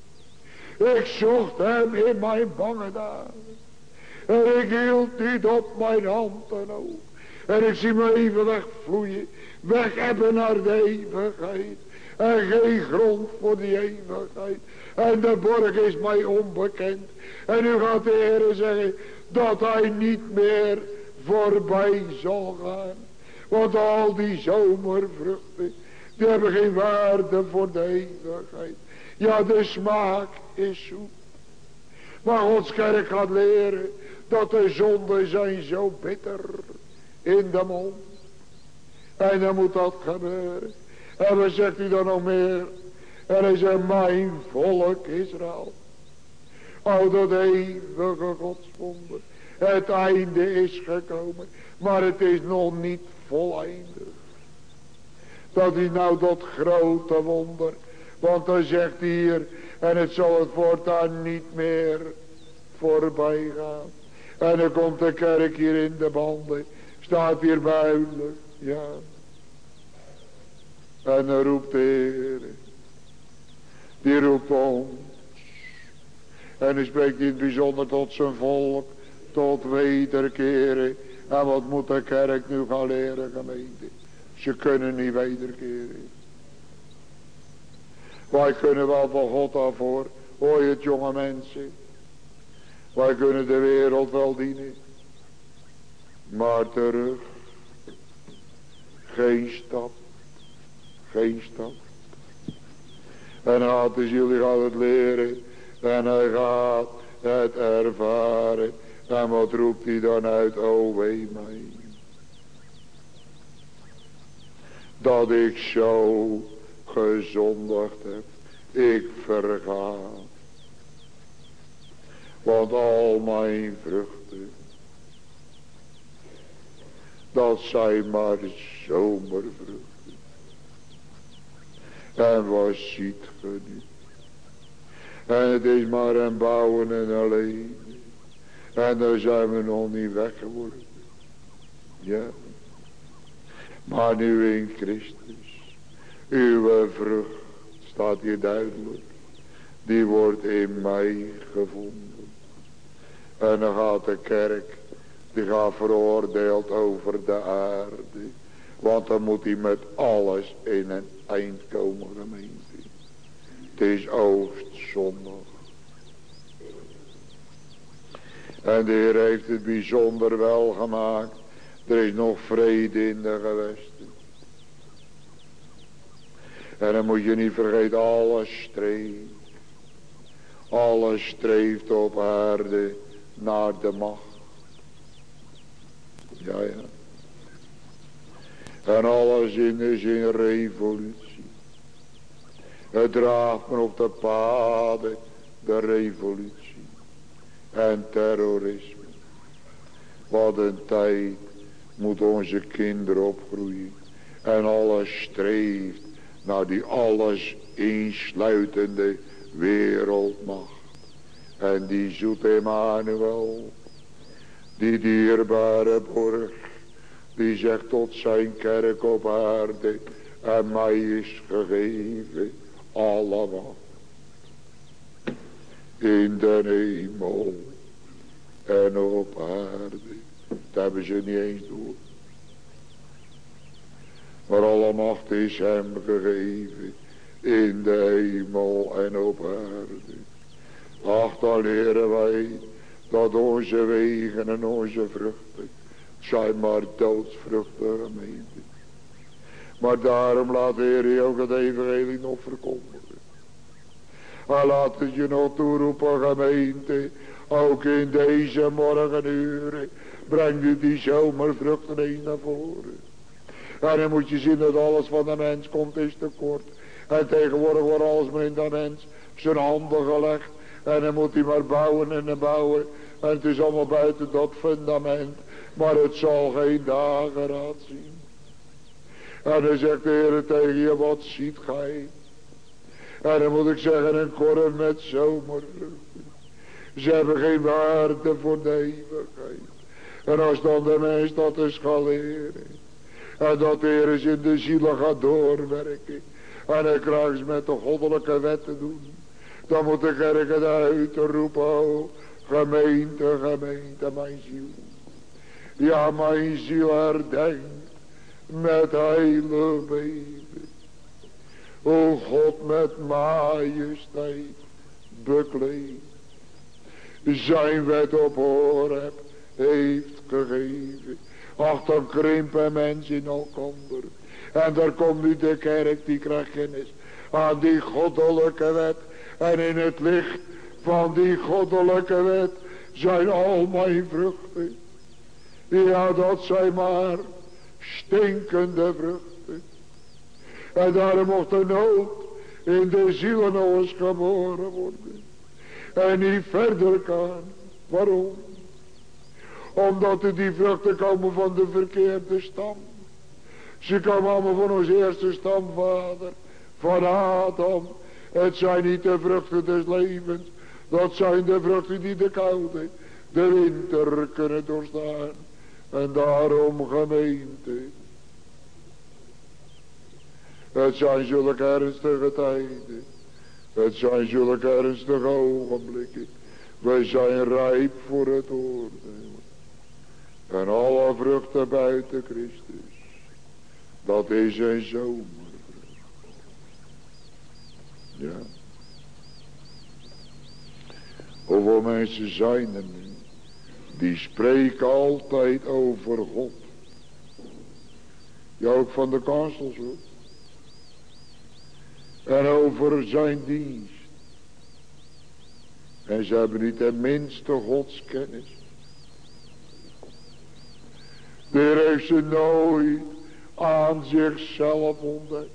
Ik zocht hem in mijn bange dagen. En ik hield niet op mijn hand en oog. En ik zie me even wegvloeien. Weg hebben naar de eeuwigheid. En geen grond voor die eeuwigheid. En de borg is mij onbekend. En nu gaat de Heer zeggen dat hij niet meer voorbij zal gaan. Want al die zomervruchten, die hebben geen waarde voor de eeuwigheid. Ja, de smaak is zoet. Maar Gods kerk gaat leren dat de zonden zijn zo bitter in de mond. En dan moet dat gebeuren. En wat zegt hij dan nog meer? Er is een mijn volk Israël. O dat eeuwige godswonder. Het einde is gekomen. Maar het is nog niet volleindig. Dat is nou dat grote wonder. Want dan zegt hier. En het zal het voortaan niet meer voorbij gaan. En dan komt de kerk hier in de banden. Staat hier buiten. Ja. En dan roept de Heer. Die roept ons. En hij spreekt in het bijzonder tot zijn volk. Tot wederkeren. En wat moet de kerk nu gaan leren gemeente? Ze kunnen niet wederkeren. Wij kunnen wel van God af hoor. Hoor je het jonge mensen. Wij kunnen de wereld wel dienen. Maar terug. Geen stap. Geen stap. En gaat de ziel, gaat het leren. En hij gaat het ervaren. En wat roept hij dan uit? O wee mij. Dat ik zo gezondigd heb. Ik verga. Want al mijn vruchten. Dat zijn maar zomervruchten. En wat ziet ge nu? En het is maar een bouwen en alleen. En daar zijn we nog niet weg geworden. Ja. Maar nu in Christus. Uw vrucht staat hier duidelijk. Die wordt in mij gevonden. En dan gaat de kerk. Die gaat veroordeeld over de aarde. Want dan moet hij met alles in een eind komen gemeente. Het is oostzondag. En de Heer heeft het bijzonder wel gemaakt. Er is nog vrede in de gewesten. En dan moet je niet vergeten, alles streed. Alles streeft op aarde naar de macht. Ja, ja. En alles in is in revolutie. Het draagt me op de paden de revolutie. En terrorisme. Wat een tijd moet onze kinderen opgroeien. En alles streeft naar die alles insluitende wereldmacht. En die zoet Emmanuel, die dierbare borg, die zegt tot zijn kerk op aarde, en mij is gegeven allemaal. In de hemel en op aarde. Dat hebben ze niet eens door. Maar alle macht is hem gegeven in de hemel en op aarde. Ach, dan leren wij dat onze wegen en onze vruchten zijn maar doodsvruchten gemeente. Maar daarom laat de Heer ook het evangelie nog verkondigen. Hij laat het je nog toeroepen gemeente. Ook in deze morgenuren. Breng u die zomervruchten eens naar voren. En dan moet je zien dat alles van de mens komt is tekort. En tegenwoordig wordt alles maar in de mens zijn handen gelegd. En dan moet hij maar bouwen en bouwen. En het is allemaal buiten dat fundament. Maar het zal geen dageraad zien. En dan zegt de Heer tegen je, wat ziet gij? En dan moet ik zeggen, een korf met zomervruchten. Ze hebben geen waarde voor de eeuwigheid. En als dan de mens dat is gaan leren. En dat de Heer in de zielen gaat doorwerken. En krijgen ze met de goddelijke wet te doen. Dan moet de kerk het uitroepen. Oh, gemeente, gemeente, mijn ziel. Ja, mijn ziel herdenkt met hele leven. O God met majesteit bekleed. Zijn wet op Horeb heeft gegeven. Ach, dan krimpen mensen in elkander. En daar komt nu de kerk, die krijgt kennis aan die goddelijke wet. En in het licht van die goddelijke wet zijn al mijn vruchten. Ja, dat zijn maar stinkende vruchten. En daarom mocht de nood in de zielen geboren worden. En niet verder kan. Waarom? Omdat die vruchten komen van de verkeerde stam. Ze komen allemaal van ons eerste stamvader. Van Adam. Het zijn niet de vruchten des levens. Dat zijn de vruchten die de koude, de winter kunnen doorstaan. En daarom gemeente. Het zijn zulke ernstige tijden. Het zijn zulke ernstige ogenblikken. Wij zijn rijp voor het oordeel. En alle vruchten buiten Christus. Dat is een zomervrucht. Ja. Hoeveel mensen zijn er nu. Die spreken altijd over God. Ja, ook van de kansels hoor. En over zijn dienst. En ze hebben niet de minste godskennis. De heeft ze nooit aan zichzelf ontdekt.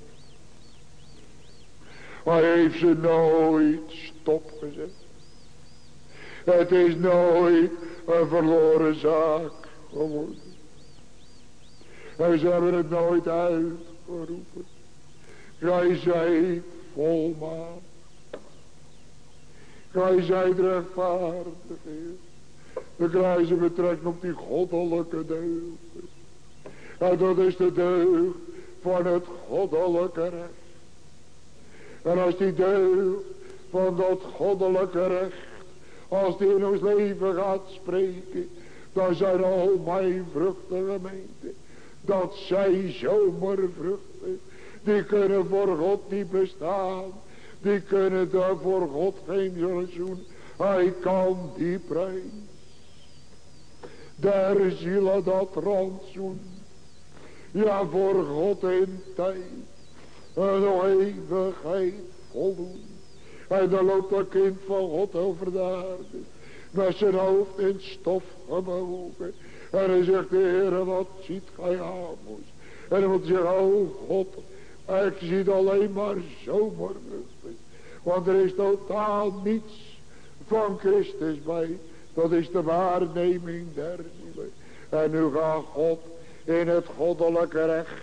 Hij heeft ze nooit stopgezet. Het is nooit een verloren zaak geworden. En ze hebben het nooit uitgeroepen. Gij zijt volmaakt. Gij zijt rechtvaardig, Heer. Krijgen ze betrekking op die goddelijke deugd. En dat is de deugd van het goddelijke recht. En als die deugd van dat goddelijke recht, als die in ons leven gaat spreken, dan zijn al mijn vruchten gemeente. Dat zijn zomervruchten. Die kunnen voor God niet bestaan. Die kunnen daar voor God geen doen. Hij kan die prijs. Der ziel dat rantsoen. Ja, voor God in tijd. Een eeuwigheid voldoen. En dan loopt dat kind van God over de aarde. Met zijn hoofd in stof gebogen. En hij zegt, de Heer, wat ziet gij Amos? En moet hij zeggen, oh God, ik zie alleen maar zomervruchten. Want er is totaal niets van Christus bij. Dat is de waarneming der zielen. En nu gaat God in het goddelijke recht.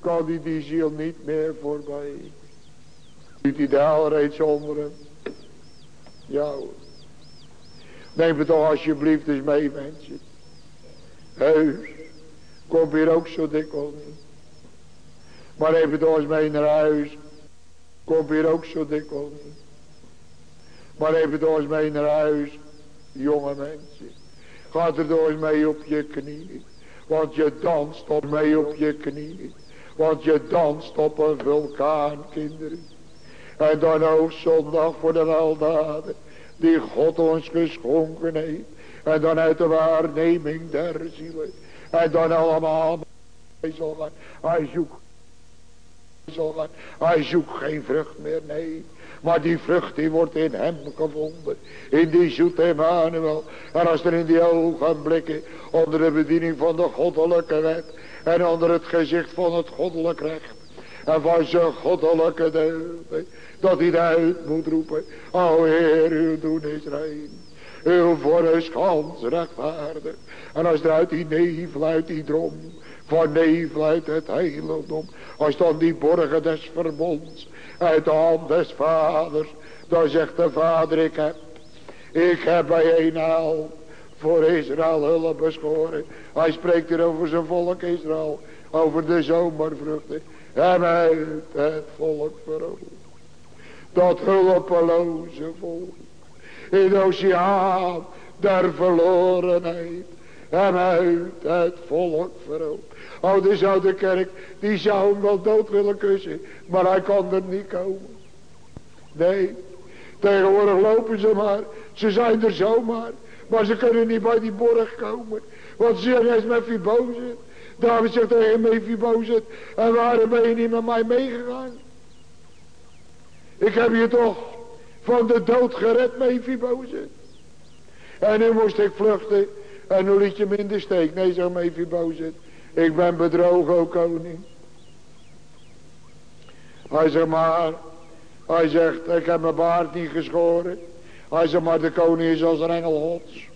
Kan die die ziel niet meer voorbij. Ziet hij daar reeds onder hem? Ja Neem het toch alsjeblieft eens mee mensen. Heus. Kom hier ook zo dikwijls niet. Maar even door eens mee naar huis. Kom hier ook zo dikwijls niet. Maar even door eens mee naar huis. Jonge mensen. Ga er door eens mee op je knieën. Want je danst op mee op je knieën. Want je danst op een vulkaan, kinderen. En dan ook zondag voor de weldaden. Die God ons geschonken heeft. En dan uit de waarneming der zielen. En dan allemaal. Hij, zal hij zoekt. Hij zoekt geen vrucht meer, nee. Maar die vrucht die wordt in hem gevonden. In die zoete Emmanuel. En als er in die ogenblikken onder de bediening van de goddelijke wet. En onder het gezicht van het goddelijk recht. En van zijn goddelijke deugden. Dat hij uit moet roepen. O Heer, uw doen is rein. Uw voor is gans rechtvaardig. En als er uit die nevel, uit die drom. Van nevel uit het heiligdom. Als dan die borgen des verbonds uit de hand des vaders. Dan zegt de vader, ik heb, ik heb bij een haal voor Israël hulp beschoren. Hij spreekt hier over zijn volk Israël, over de zomervruchten. En uit het volk veroverd. Dat hulpeloze volk. In de oceaan der verlorenheid. En uit het volk veroverd. Oh, die zou de kerk, die zou hem wel dood willen kussen. Maar hij kan er niet komen. Nee, tegenwoordig lopen ze maar. Ze zijn er zomaar. Maar ze kunnen niet bij die borg komen. Want ze zeggen, is Mephibozet. David zegt tegen Mephibozet. En waarom ben je niet met mij meegegaan? Ik heb je toch van de dood gered, Mephibozet. En nu moest ik vluchten. En nu liet je hem in de steek. Nee, zo Mephibozet. Ik ben bedrogen, o koning. Hij zegt maar, hij zegt, ik heb mijn baard niet geschoren. Hij zegt maar, de koning is als een engel gods.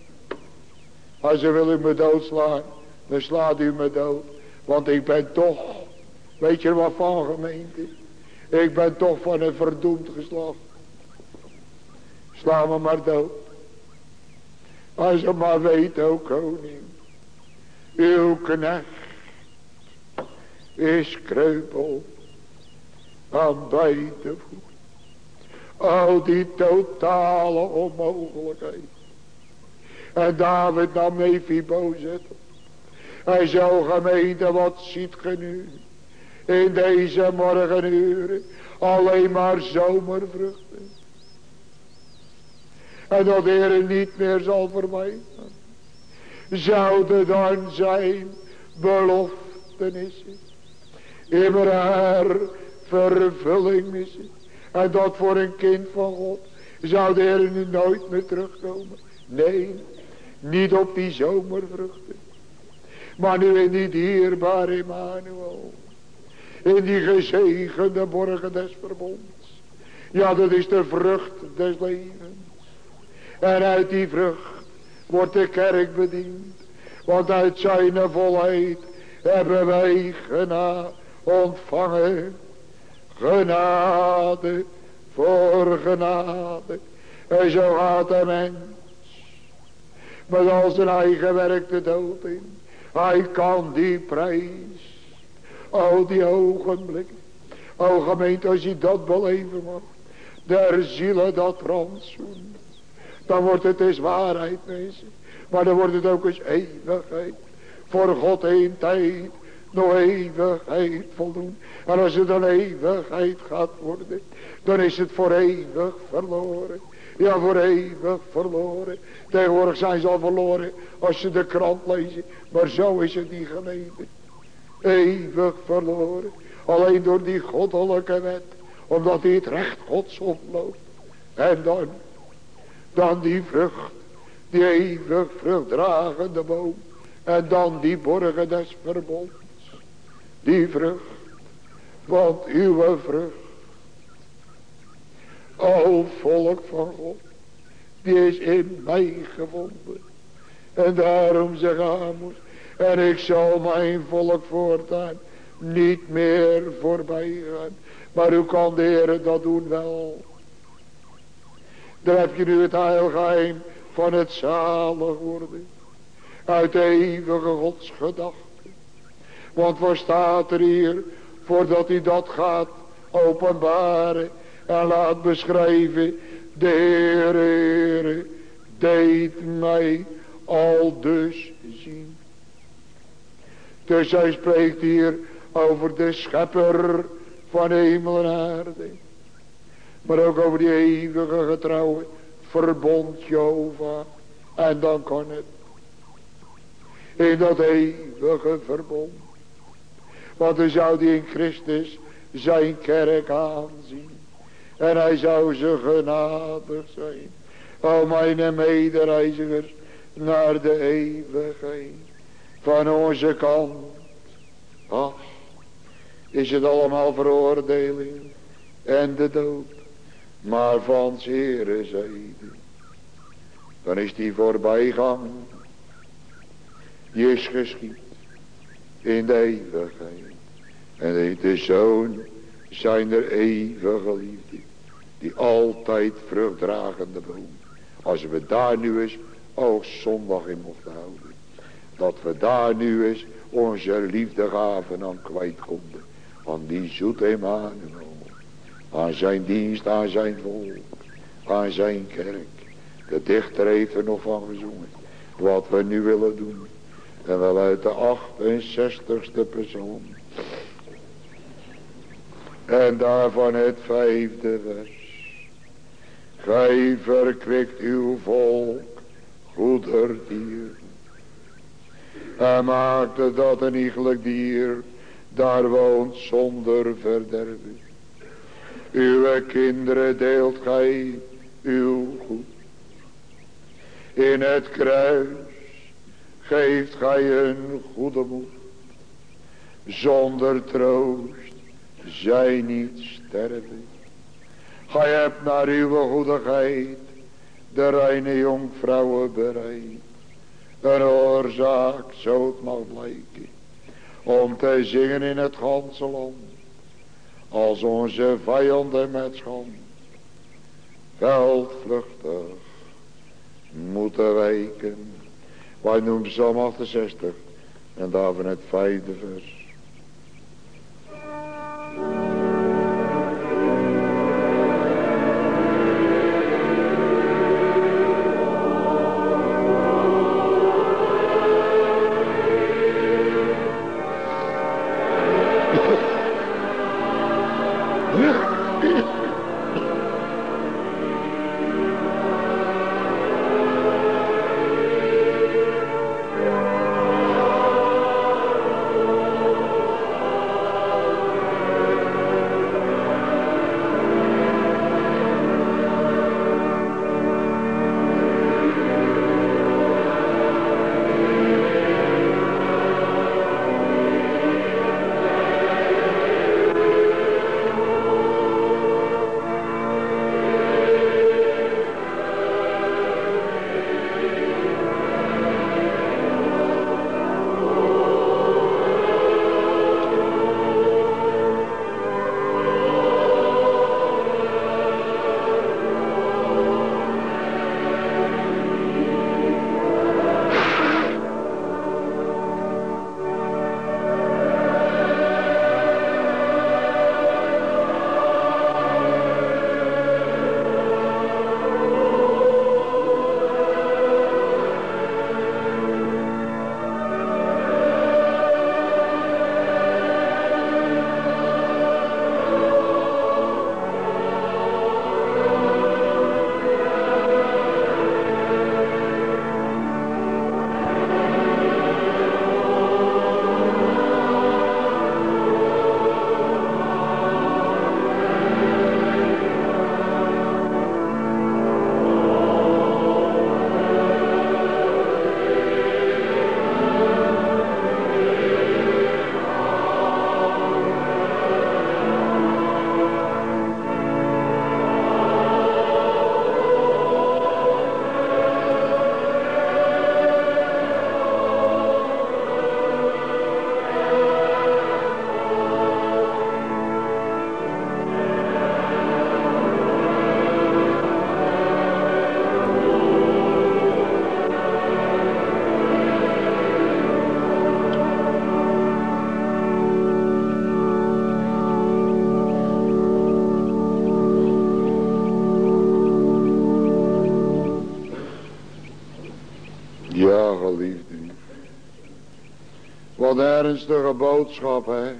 Hij zegt, wil u me doodslaan? Dan slaat u me dood. Want ik ben toch, weet je wat van gemeente? Ik ben toch van een verdoemd geslacht. Sla me maar dood. Hij zegt maar, weet o koning. Uw knecht is kreupel aan beide voeten. Al die totale onmogelijkheid. En David nam Mephibozet. Hij zou gemeente, wat ziet ge nu? In deze morgenuren. Alleen maar zomervruchten. En dat de niet meer zal verwijten. Zouden dan zijn beloftenissen immer haar vervulling missen. En dat voor een kind van God zou de Heer nu nooit meer terugkomen. Nee, niet op die zomervruchten. Maar nu in die dierbare Emmanuel. In die gezegende borgen des verbonds. Ja, dat is de vrucht des levens. En uit die vrucht wordt de kerk bediend. Want uit zijn volheid hebben wij genade ontvangen. Genade voor genade. En zo gaat de mens met al zijn eigen werk de dood in. Hij kan die prijs. Al die ogenblikken. O gemeente als je dat beleven mag. Der zielen dat rantsoen. Dan wordt het eens waarheid mensen. Maar dan wordt het ook eens eeuwigheid. Voor God een tijd nog eeuwigheid voldoen. En als het een eeuwigheid gaat worden, dan is het voor eeuwig verloren. Ja, voor eeuwig verloren. Tegenwoordig zijn ze al verloren als ze de krant lezen. Maar zo is het niet gemeente. Eeuwig verloren. Alleen door die goddelijke wet. Omdat hij het recht gods oploopt. En dan, dan die vrucht, die eeuwig vruchtdragende boom. En dan die borgen des verbonds. Die vrucht, want uw vrucht. O volk van God, die is in mij gevonden. En daarom zeg Amos, en ik zal mijn volk voortaan niet meer voorbij gaan. Maar hoe kan de Heer dat doen wel? Daar heb je nu het heilgeheim van het zalig worden. Uit de eeuwige godsgedachte. Want wat staat er hier voordat hij dat gaat openbaren en laat beschrijven. De Heere deed mij al dus zien. Dus hij spreekt hier over de schepper van hemel en aarde. Maar ook over die eeuwige getrouwe verbond Jehovah. En dan kan het. In dat eeuwige verbond. Want dan zou die in Christus zijn kerk aanzien. En hij zou ze genadig zijn. O mijn medereizigers naar de eeuwigheid. Van onze kant. Ach, is het allemaal veroordeling en de dood. Maar van zere zijde. Dan is die voorbijgang. Die is geschied. In de eeuwigheid. En de zoon zijn er eeuwige liefde. Die altijd vruchtdragende boom. Als we daar nu eens ook zondag in mochten houden. Dat we daar nu eens onze liefdegaven aan kwijt konden. Aan die zoet Emmanuel. Aan zijn dienst, aan zijn volk. Aan zijn kerk. De dichter heeft er nog van gezongen. Wat we nu willen doen. En wel uit de 68ste persoon. En daarvan het vijfde vers. Gij verkwikt uw volk goederdier. En maakte dat een iegelijk dier daar woont zonder verderven. Uw kinderen deelt gij uw goed. In het kruis geeft gij een goede moed. Zonder troost zij niet sterven. Gij hebt naar uw goedigheid de reine jonkvrouwen bereid. Een oorzaak zo het mag blijken. Om te zingen in het ganse land. Als onze vijanden met schand. Veldvluchtig moeten wijken. Wij noemen Psalm 68. En daarvan het vijfde vers. Wat ernstige boodschap, hè.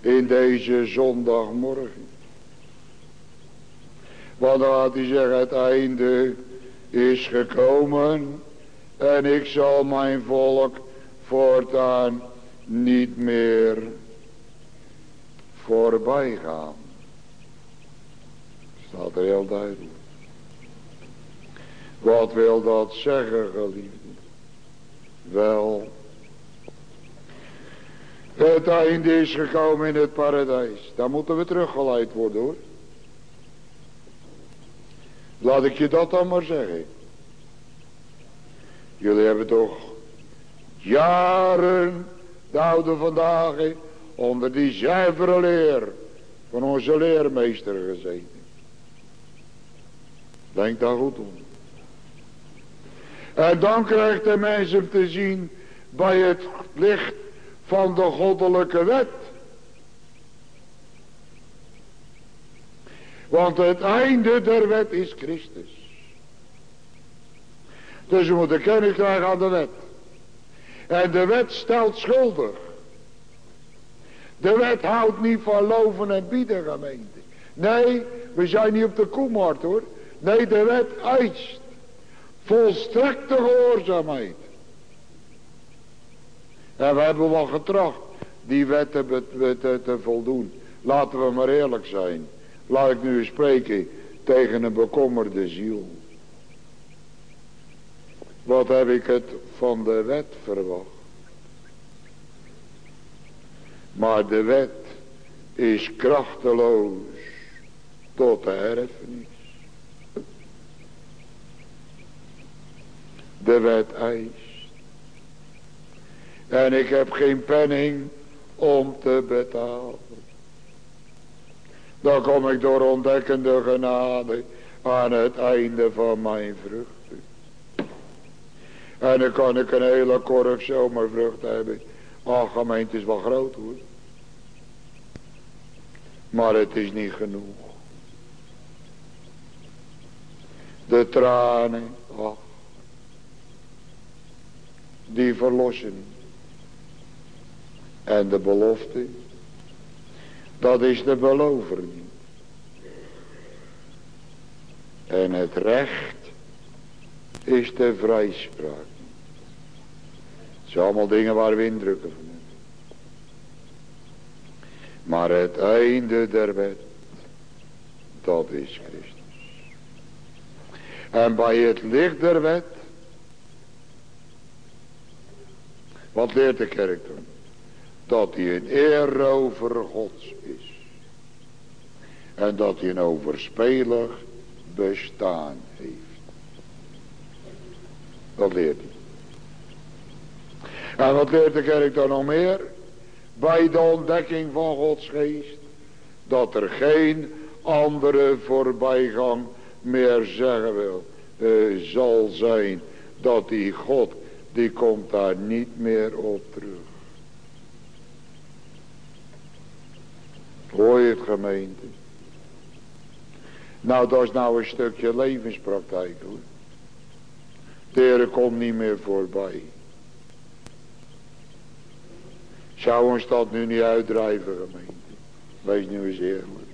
In deze zondagmorgen. Want had hij zeggen, het einde is gekomen. En ik zal mijn volk voortaan niet meer voorbij gaan. Staat er heel duidelijk. Wat wil dat zeggen, geliefde? Wel, het einde is gekomen in het paradijs. Daar moeten we teruggeleid worden hoor. Laat ik je dat dan maar zeggen. Jullie hebben toch jaren, de oude vandaag, onder die zuivere leer van onze leermeester gezeten. Denk daar goed om. En dan krijgt de mens hem te zien bij het licht van de goddelijke wet. Want het einde der wet is Christus. Dus we moeten kennis krijgen aan de wet. En de wet stelt schuldig. De wet houdt niet van loven en bieden gemeente. Nee, we zijn niet op de koemarkt hoor. Nee, de wet eist. Volstrekte gehoorzaamheid. En we hebben wel getracht die wet te, te, voldoen. Laten we maar eerlijk zijn. Laat ik nu spreken tegen een bekommerde ziel. Wat heb ik het van de wet verwacht? Maar de wet is krachteloos tot de erfenis. De wet eist. En ik heb geen penning om te betalen. Dan kom ik door ontdekkende genade aan het einde van mijn vruchten. En dan kan ik een hele korf zomervrucht hebben. Ach, gemeente is wel groot hoor. Maar het is niet genoeg. De tranen, ach, die verlossen. En de belofte, dat is de belovering. En het recht is de vrijspraak. Het zijn allemaal dingen waar we indrukken van hebben. Maar het einde der wet, dat is Christus. En bij het licht der wet, wat leert de kerk dan? Dat hij een eerover gods is. En dat hij een overspelig bestaan heeft. Dat leert hij. En wat leert de kerk dan nog meer? Bij de ontdekking van Gods geest. Dat er geen andere voorbijgang meer zeggen wil. Uh, zal zijn. Dat die God, die komt daar niet meer op terug. Hoor het gemeente? Nou, dat is nou een stukje levenspraktijk hoor. De komt niet meer voorbij. Zou ons dat nu niet uitdrijven gemeente? Wees nu eens eerlijk.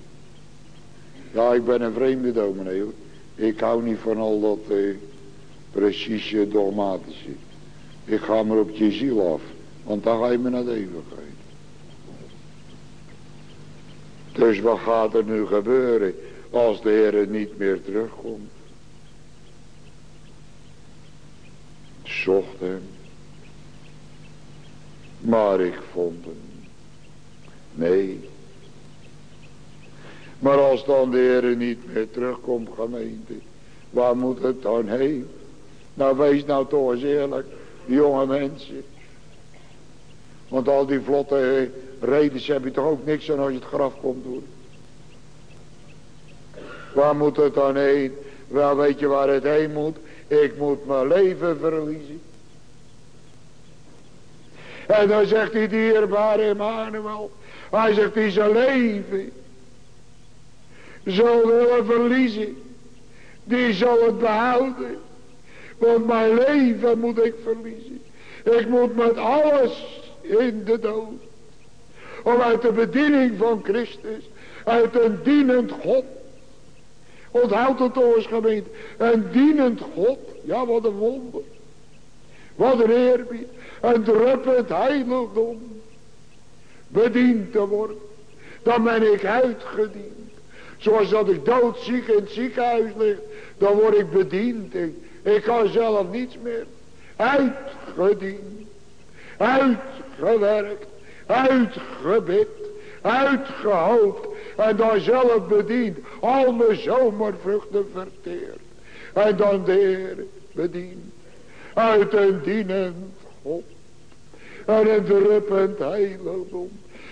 Ja, ik ben een vreemde dominee hoor. Ik hou niet van al dat eh, precieze dogmatische. Ik ga maar op je ziel af. Want dan ga je me naar de eeuwigheid. Dus wat gaat er nu gebeuren als de Heer niet meer terugkomt? Zocht hem. Maar ik vond hem. Nee. Maar als dan de Heer niet meer terugkomt gemeente. Waar moet het dan heen? Nou wees nou toch eens eerlijk. Jonge mensen. Want al die vlotte redens heb je toch ook niks aan als je het graf komt doen. Waar moet het dan heen? Wel weet je waar het heen moet? Ik moet mijn leven verliezen. En dan zegt die dierbare Emmanuel. Hij zegt die zijn leven. Zal willen verliezen. Die zal het behouden. Want mijn leven moet ik verliezen. Ik moet met alles in de dood. Om uit de bediening van Christus. Uit een dienend God. Onthoud het ons gemeente. Een dienend God. Ja wat een wonder. Wat een eerbied. Een druppend heiligdom. Bediend te worden. Dan ben ik uitgediend. Zoals dat ik doodziek in het ziekenhuis lig. Dan word ik bediend. Ik, ik kan zelf niets meer. Uitgediend. Uitgewerkt. Uitgebid. Uitgehoopt. En dan zelf bediend. Al mijn zomervruchten verteerd. En dan de Heer bedient. Uit een dienend God. En een druppend heiligdom.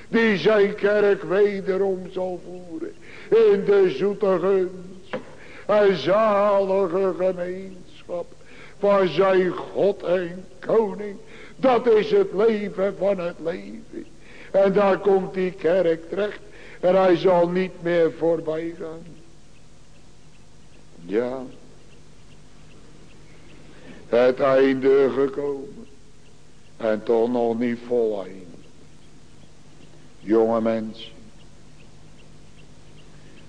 Die zijn kerk wederom zal voeren. In de zoete gunst. Een zalige gemeenschap. Van zijn God en koning. Dat is het leven van het leven. En daar komt die kerk terecht. En hij zal niet meer voorbij gaan. Ja. Het einde gekomen. En toch nog niet voleind. Jonge mensen.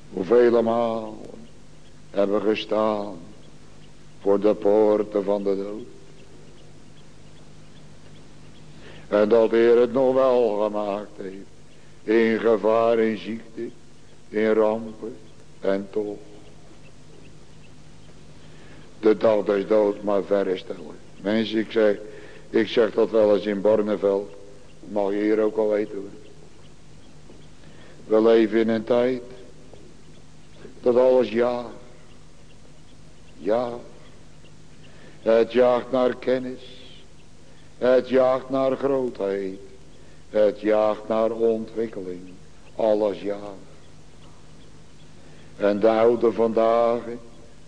Hoeveel malen hebben gestaan voor de poorten van de dood. En dat Heer het nog wel gemaakt heeft. In gevaar, in ziekte, in rampen en toch. De dag des dood maar verre stellen. Mensen, ik zeg, ik zeg dat wel eens in Barneveld. Mag je hier ook al weten. We leven in een tijd. Dat alles ja. Ja. Het jaagt naar kennis. Het jaagt naar grootheid. Het jaagt naar ontwikkeling. Alles jaagt. En de oude vandaag,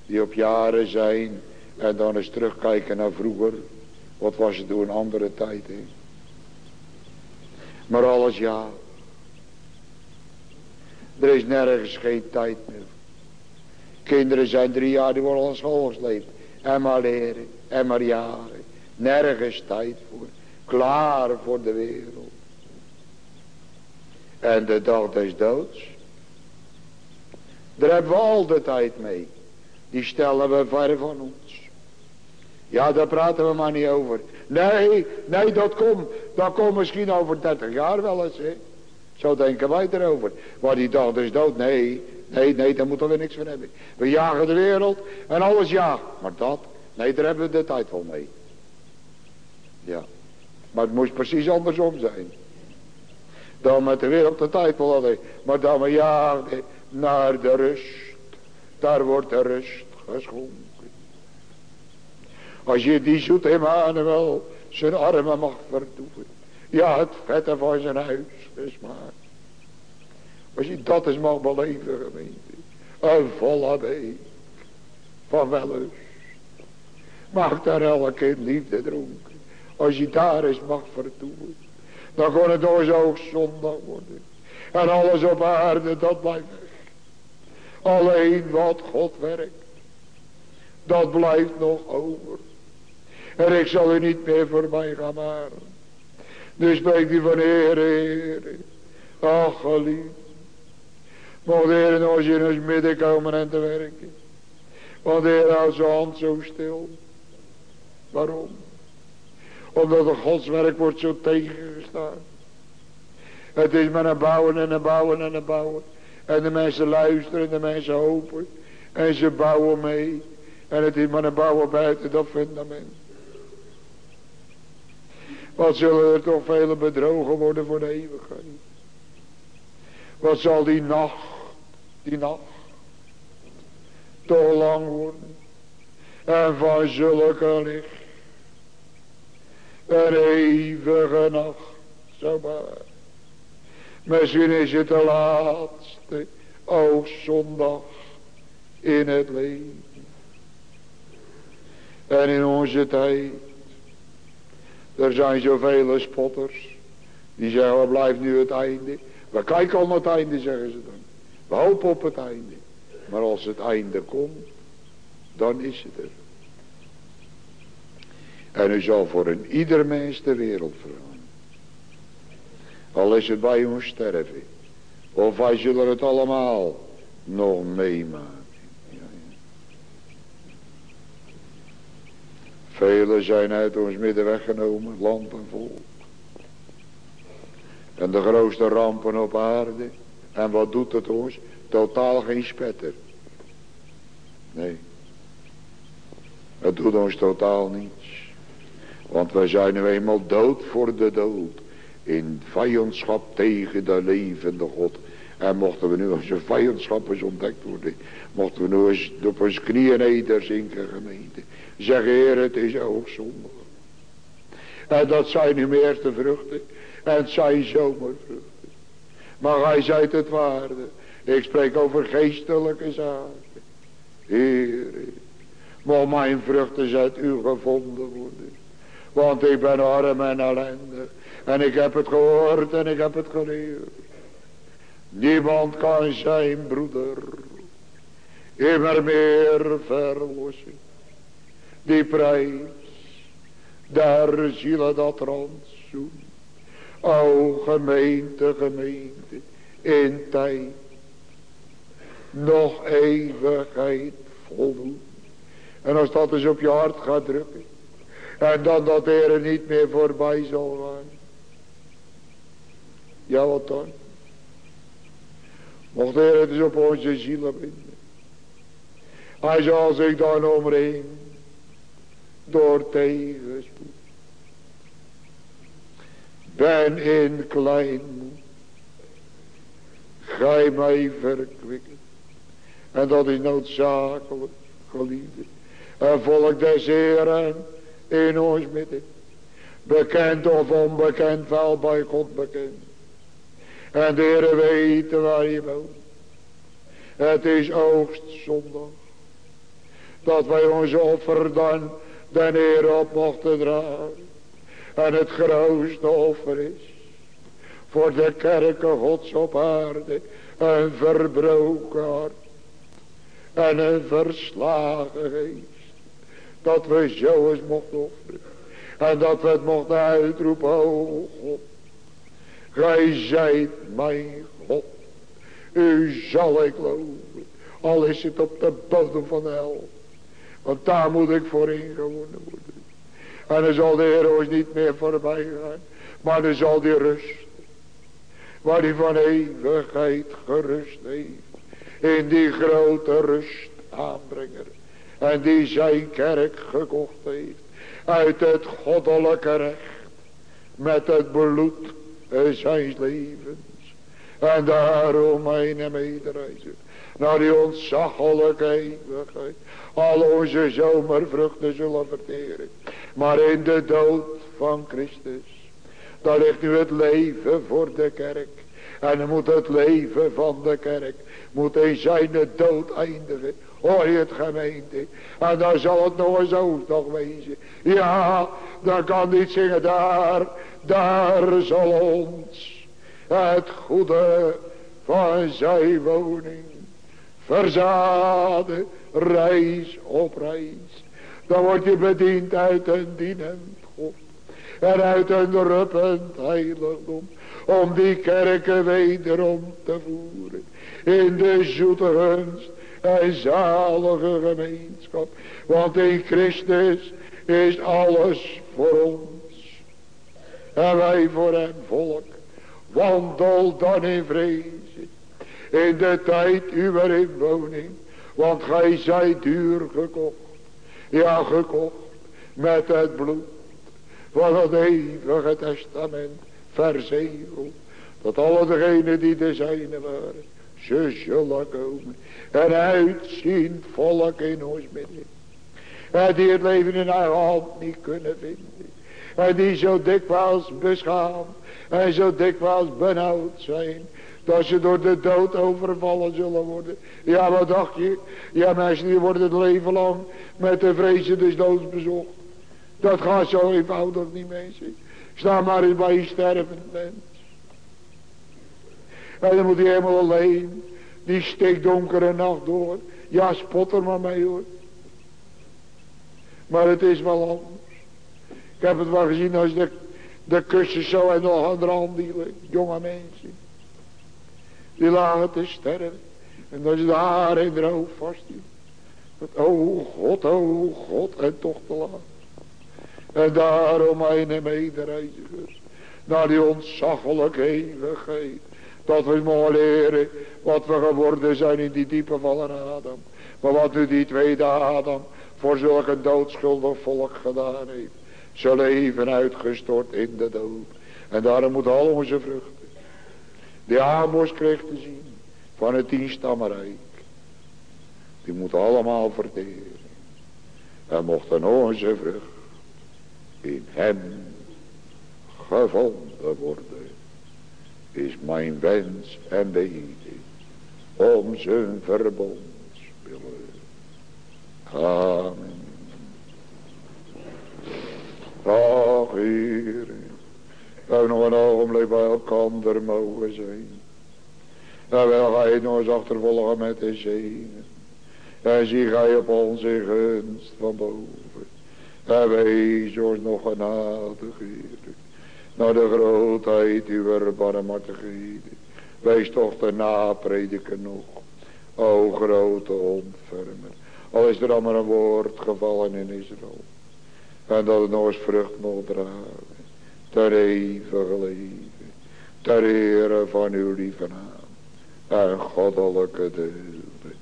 die op jaren zijn, en dan eens terugkijken naar vroeger. Wat was het toen andere tijd, hè? Maar alles ja. Er is nergens geen tijd meer. Kinderen zijn drie jaar, die worden al school gesleept. En maar leren, en maar jagen. Nergens tijd voor. Klaar voor de wereld. En de dag des doods. Daar hebben we al de tijd mee. Die stellen we ver van ons. Ja, daar praten we maar niet over. Nee, nee, dat komt. Dat komt misschien over 30 jaar wel eens. Hè. Zo denken wij erover. Maar die dag des dood, nee. Nee, nee, daar moeten we niks van hebben. We jagen de wereld en alles ja. Maar dat, nee, daar hebben we de tijd wel mee. Ja. Maar het moest precies andersom zijn. Dan met de wereld de tijd wel hadden. Maar dan we jagen naar de rust. Daar wordt de rust geschonken. Als je die zoet Emmanuel zijn armen mag verdoeven. Ja, het vette van zijn huis gesmaakt. Als je dat eens mag beleven, gemeente. Een volle week van wellust. Mag daar elke liefde dronken. Als je daar eens mag vertoeven. Dan kon het door zo zondag worden. En alles op aarde, dat blijft weg. Alleen wat God werkt. Dat blijft nog over. En ik zal u niet meer voorbij gaan maken. Nu spreekt hij van Heer, Heer. Ach, geliefd. Mocht de Heer nog eens in ons midden komen en te werken. Want de Heer houdt zijn hand zo stil. Waarom? Omdat het godswerk wordt zo tegengestaan. Het is maar een bouwen en een bouwen en een bouwen. En de mensen luisteren en de mensen hopen. En ze bouwen mee. En het is maar een bouwen buiten dat fundament. Wat zullen er toch vele bedrogen worden voor de eeuwigheid. Wat zal die nacht, die nacht, toch lang worden. En van zulke licht. Een eeuwige nacht, zo maar. Misschien is het de laatste zondag in het leven. En in onze tijd er zijn zoveel spotters. Die zeggen, wat blijft nu het einde? We kijken al naar het einde, zeggen ze dan. We hopen op het einde. Maar als het einde komt, dan is het er. En u zal voor een ieder mens de wereld veranderen. Al is het bij ons sterven. Of wij zullen het allemaal nog meemaken. Ja. Velen zijn uit ons midden weggenomen, land en volk. En de grootste rampen op aarde. En wat doet het ons? Totaal geen spetter. Nee. Het doet ons totaal niets. Want wij zijn nu eenmaal dood voor de dood. In vijandschap tegen de levende God. En mochten we nu onze vijandschappen ontdekt worden. Mochten we nu eens op onze knieën nederzinken gemeente. Zeg Heer het is ook. En dat zijn nu meer te vruchten. En het zijn zomervruchten. Maar hij zei het waarde. Ik spreek over geestelijke zaken. Heer, maar mijn vruchten uit u gevonden worden. Want ik ben arm en ellendig. En ik heb het gehoord en ik heb het geleerd. Niemand kan zijn broeder immer meer verlossen. Die prijs, daar zielen dat rantsoen. O gemeente, gemeente, in tijd, nog eeuwigheid voldoen. En als dat eens op je hart gaat drukken. En dan dat er niet meer voorbij zal gaan. Ja, wat dan? Mocht de het eens op onze zielen binden. Hij zal zich dan omringen. Door tegenspoed. Ben in klein. Gij mij verkwikken. En dat is noodzakelijk, geliefde. Een volk des Heren in ons midden. Bekend of onbekend, wel bij God bekend. En de Heer weet waar je woont. Het is oogstzondag. Dat wij onze offer dan den Heer op mochten dragen. En het grootste offer is. Voor de kerken gods op aarde. Een verbroken hart. En een verslagen. Dat we zo eens mochten offeren. En dat we het mochten uitroepen. Oh God. Gij zijt mijn God. U zal ik loven. Al is het op de bodem van de hel. Want daar moet ik voor ingewonnen worden. En dan zal de Heer ons niet meer voorbij gaan. Maar dan zal die rust. Waar hij van eeuwigheid gerust heeft. In die grote rust aanbrenger. En die zijn kerk gekocht heeft. Uit het goddelijke recht. Met het bloed zijn levens. En daarom mijn medereizer. Naar die ontzaglijke eeuwigheid. Al onze zomervruchten zullen verteren. Maar in de dood van Christus. Daar ligt nu het leven voor de kerk. En moet het leven van de kerk. Moet in zijn dood eindigen. Hoor het gemeente. En dan zal het nog eens nog wezen. Ja, dan kan niet zingen daar. Daar zal ons het goede van zijn woning verzaden. Reis op reis. Dan word je bediend uit een dienend God. En uit een ruppend heiligdom. Om die kerken wederom te voeren. In de zoete gunst en zalige gemeenschap. Want in Christus is alles voor ons. En wij voor hem volk. Wandel dan in vrede. In de tijd uw inwoning. Want gij zijt duur gekocht. Ja gekocht. Met het bloed. Van het eeuwige testament. Verzegeld. Dat alle degenen die de zijne waren. Ze zullen komen. En uitzien volk in ons midden. En die het leven in haar hand niet kunnen vinden. En die zo dikwijls beschaamd. En zo dikwijls benauwd zijn. Dat ze door de dood overvallen zullen worden. Ja, wat dacht je? Ja, mensen die worden het leven lang met de vrezen des doods bezocht. Dat gaat zo eenvoudig niet, mensen. Sta maar eens bij je stervend mens. En dan moet hij helemaal alleen die stikdonkere nacht door. Ja, spot er maar mee hoor. Maar het is wel anders. Ik heb het wel gezien als de, de kussen zo en nog aan de hand die jonge mensen. Die lagen te sterven. En dat is daar in de hoofd vast. Oh God, oh God, en toch te laat. En daarom mijn medereizigers. Naar die ontzaglijke eeuwigheid. Dat we mogen leren wat we geworden zijn in die diepe vallen Adam. Maar wat nu die tweede Adam voor zulke doodschuldig volk gedaan heeft. Zijn leven uitgestort in de dood. En daarom moet al onze vruchten. Die Amos kreeg te zien van het tienstammenrijk. Die moet allemaal verteren. En mochten onze vrucht in hem gevonden worden. Is mijn wens en bede om zijn verbond willen. Amen. Ach, Heer, we nog een ogenblik bij elkaar mogen zijn. En wil hij nog eens achtervolgen met de zegen. En zie gij op onze gunst van boven. En wees ons nog genadig, Heer. Naar de grootheid uw barmhartigheden. Wees toch de naprediker nog. O grote ontfermer. Al is er dan maar een woord gevallen in Israël. En dat het nog eens vrucht mocht dragen. Ter eeuwige leven. Ter ere van uw lieve naam. En goddelijke deelde.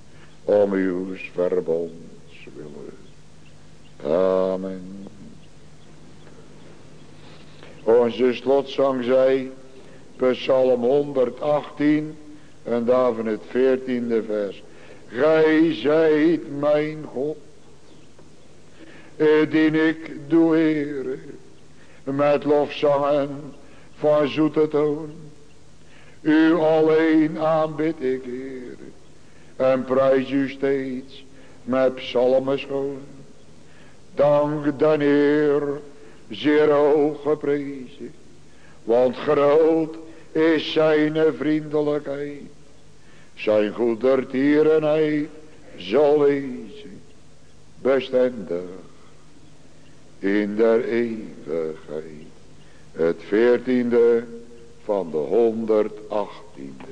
Om uw verbonds willen. Amen. Onze slotzang zei. Psalm 118. En daarvan het 14e vers. Gij zijt mijn God dien ik doe ere, met lofzangen van zoete toon. U alleen aanbid ik, Heer, en prijs u steeds met psalmen schoon. Dank dan Heer, zeer hoog geprezen, want groot is zijn vriendelijkheid. Zijn goedertierenheid zal wezen, bestendig in der eeuwigheid. Het veertiende van de honderd-achttiende.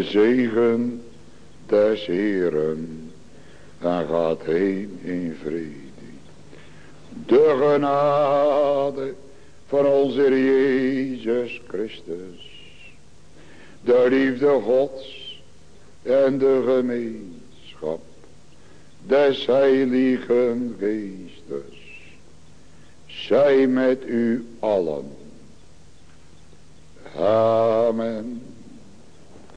De zegen des Heeren en gaat heen in vrede. De genade van onze Jezus Christus, de liefde Gods en de gemeenschap des Heiligen Geestes, zij met u allen.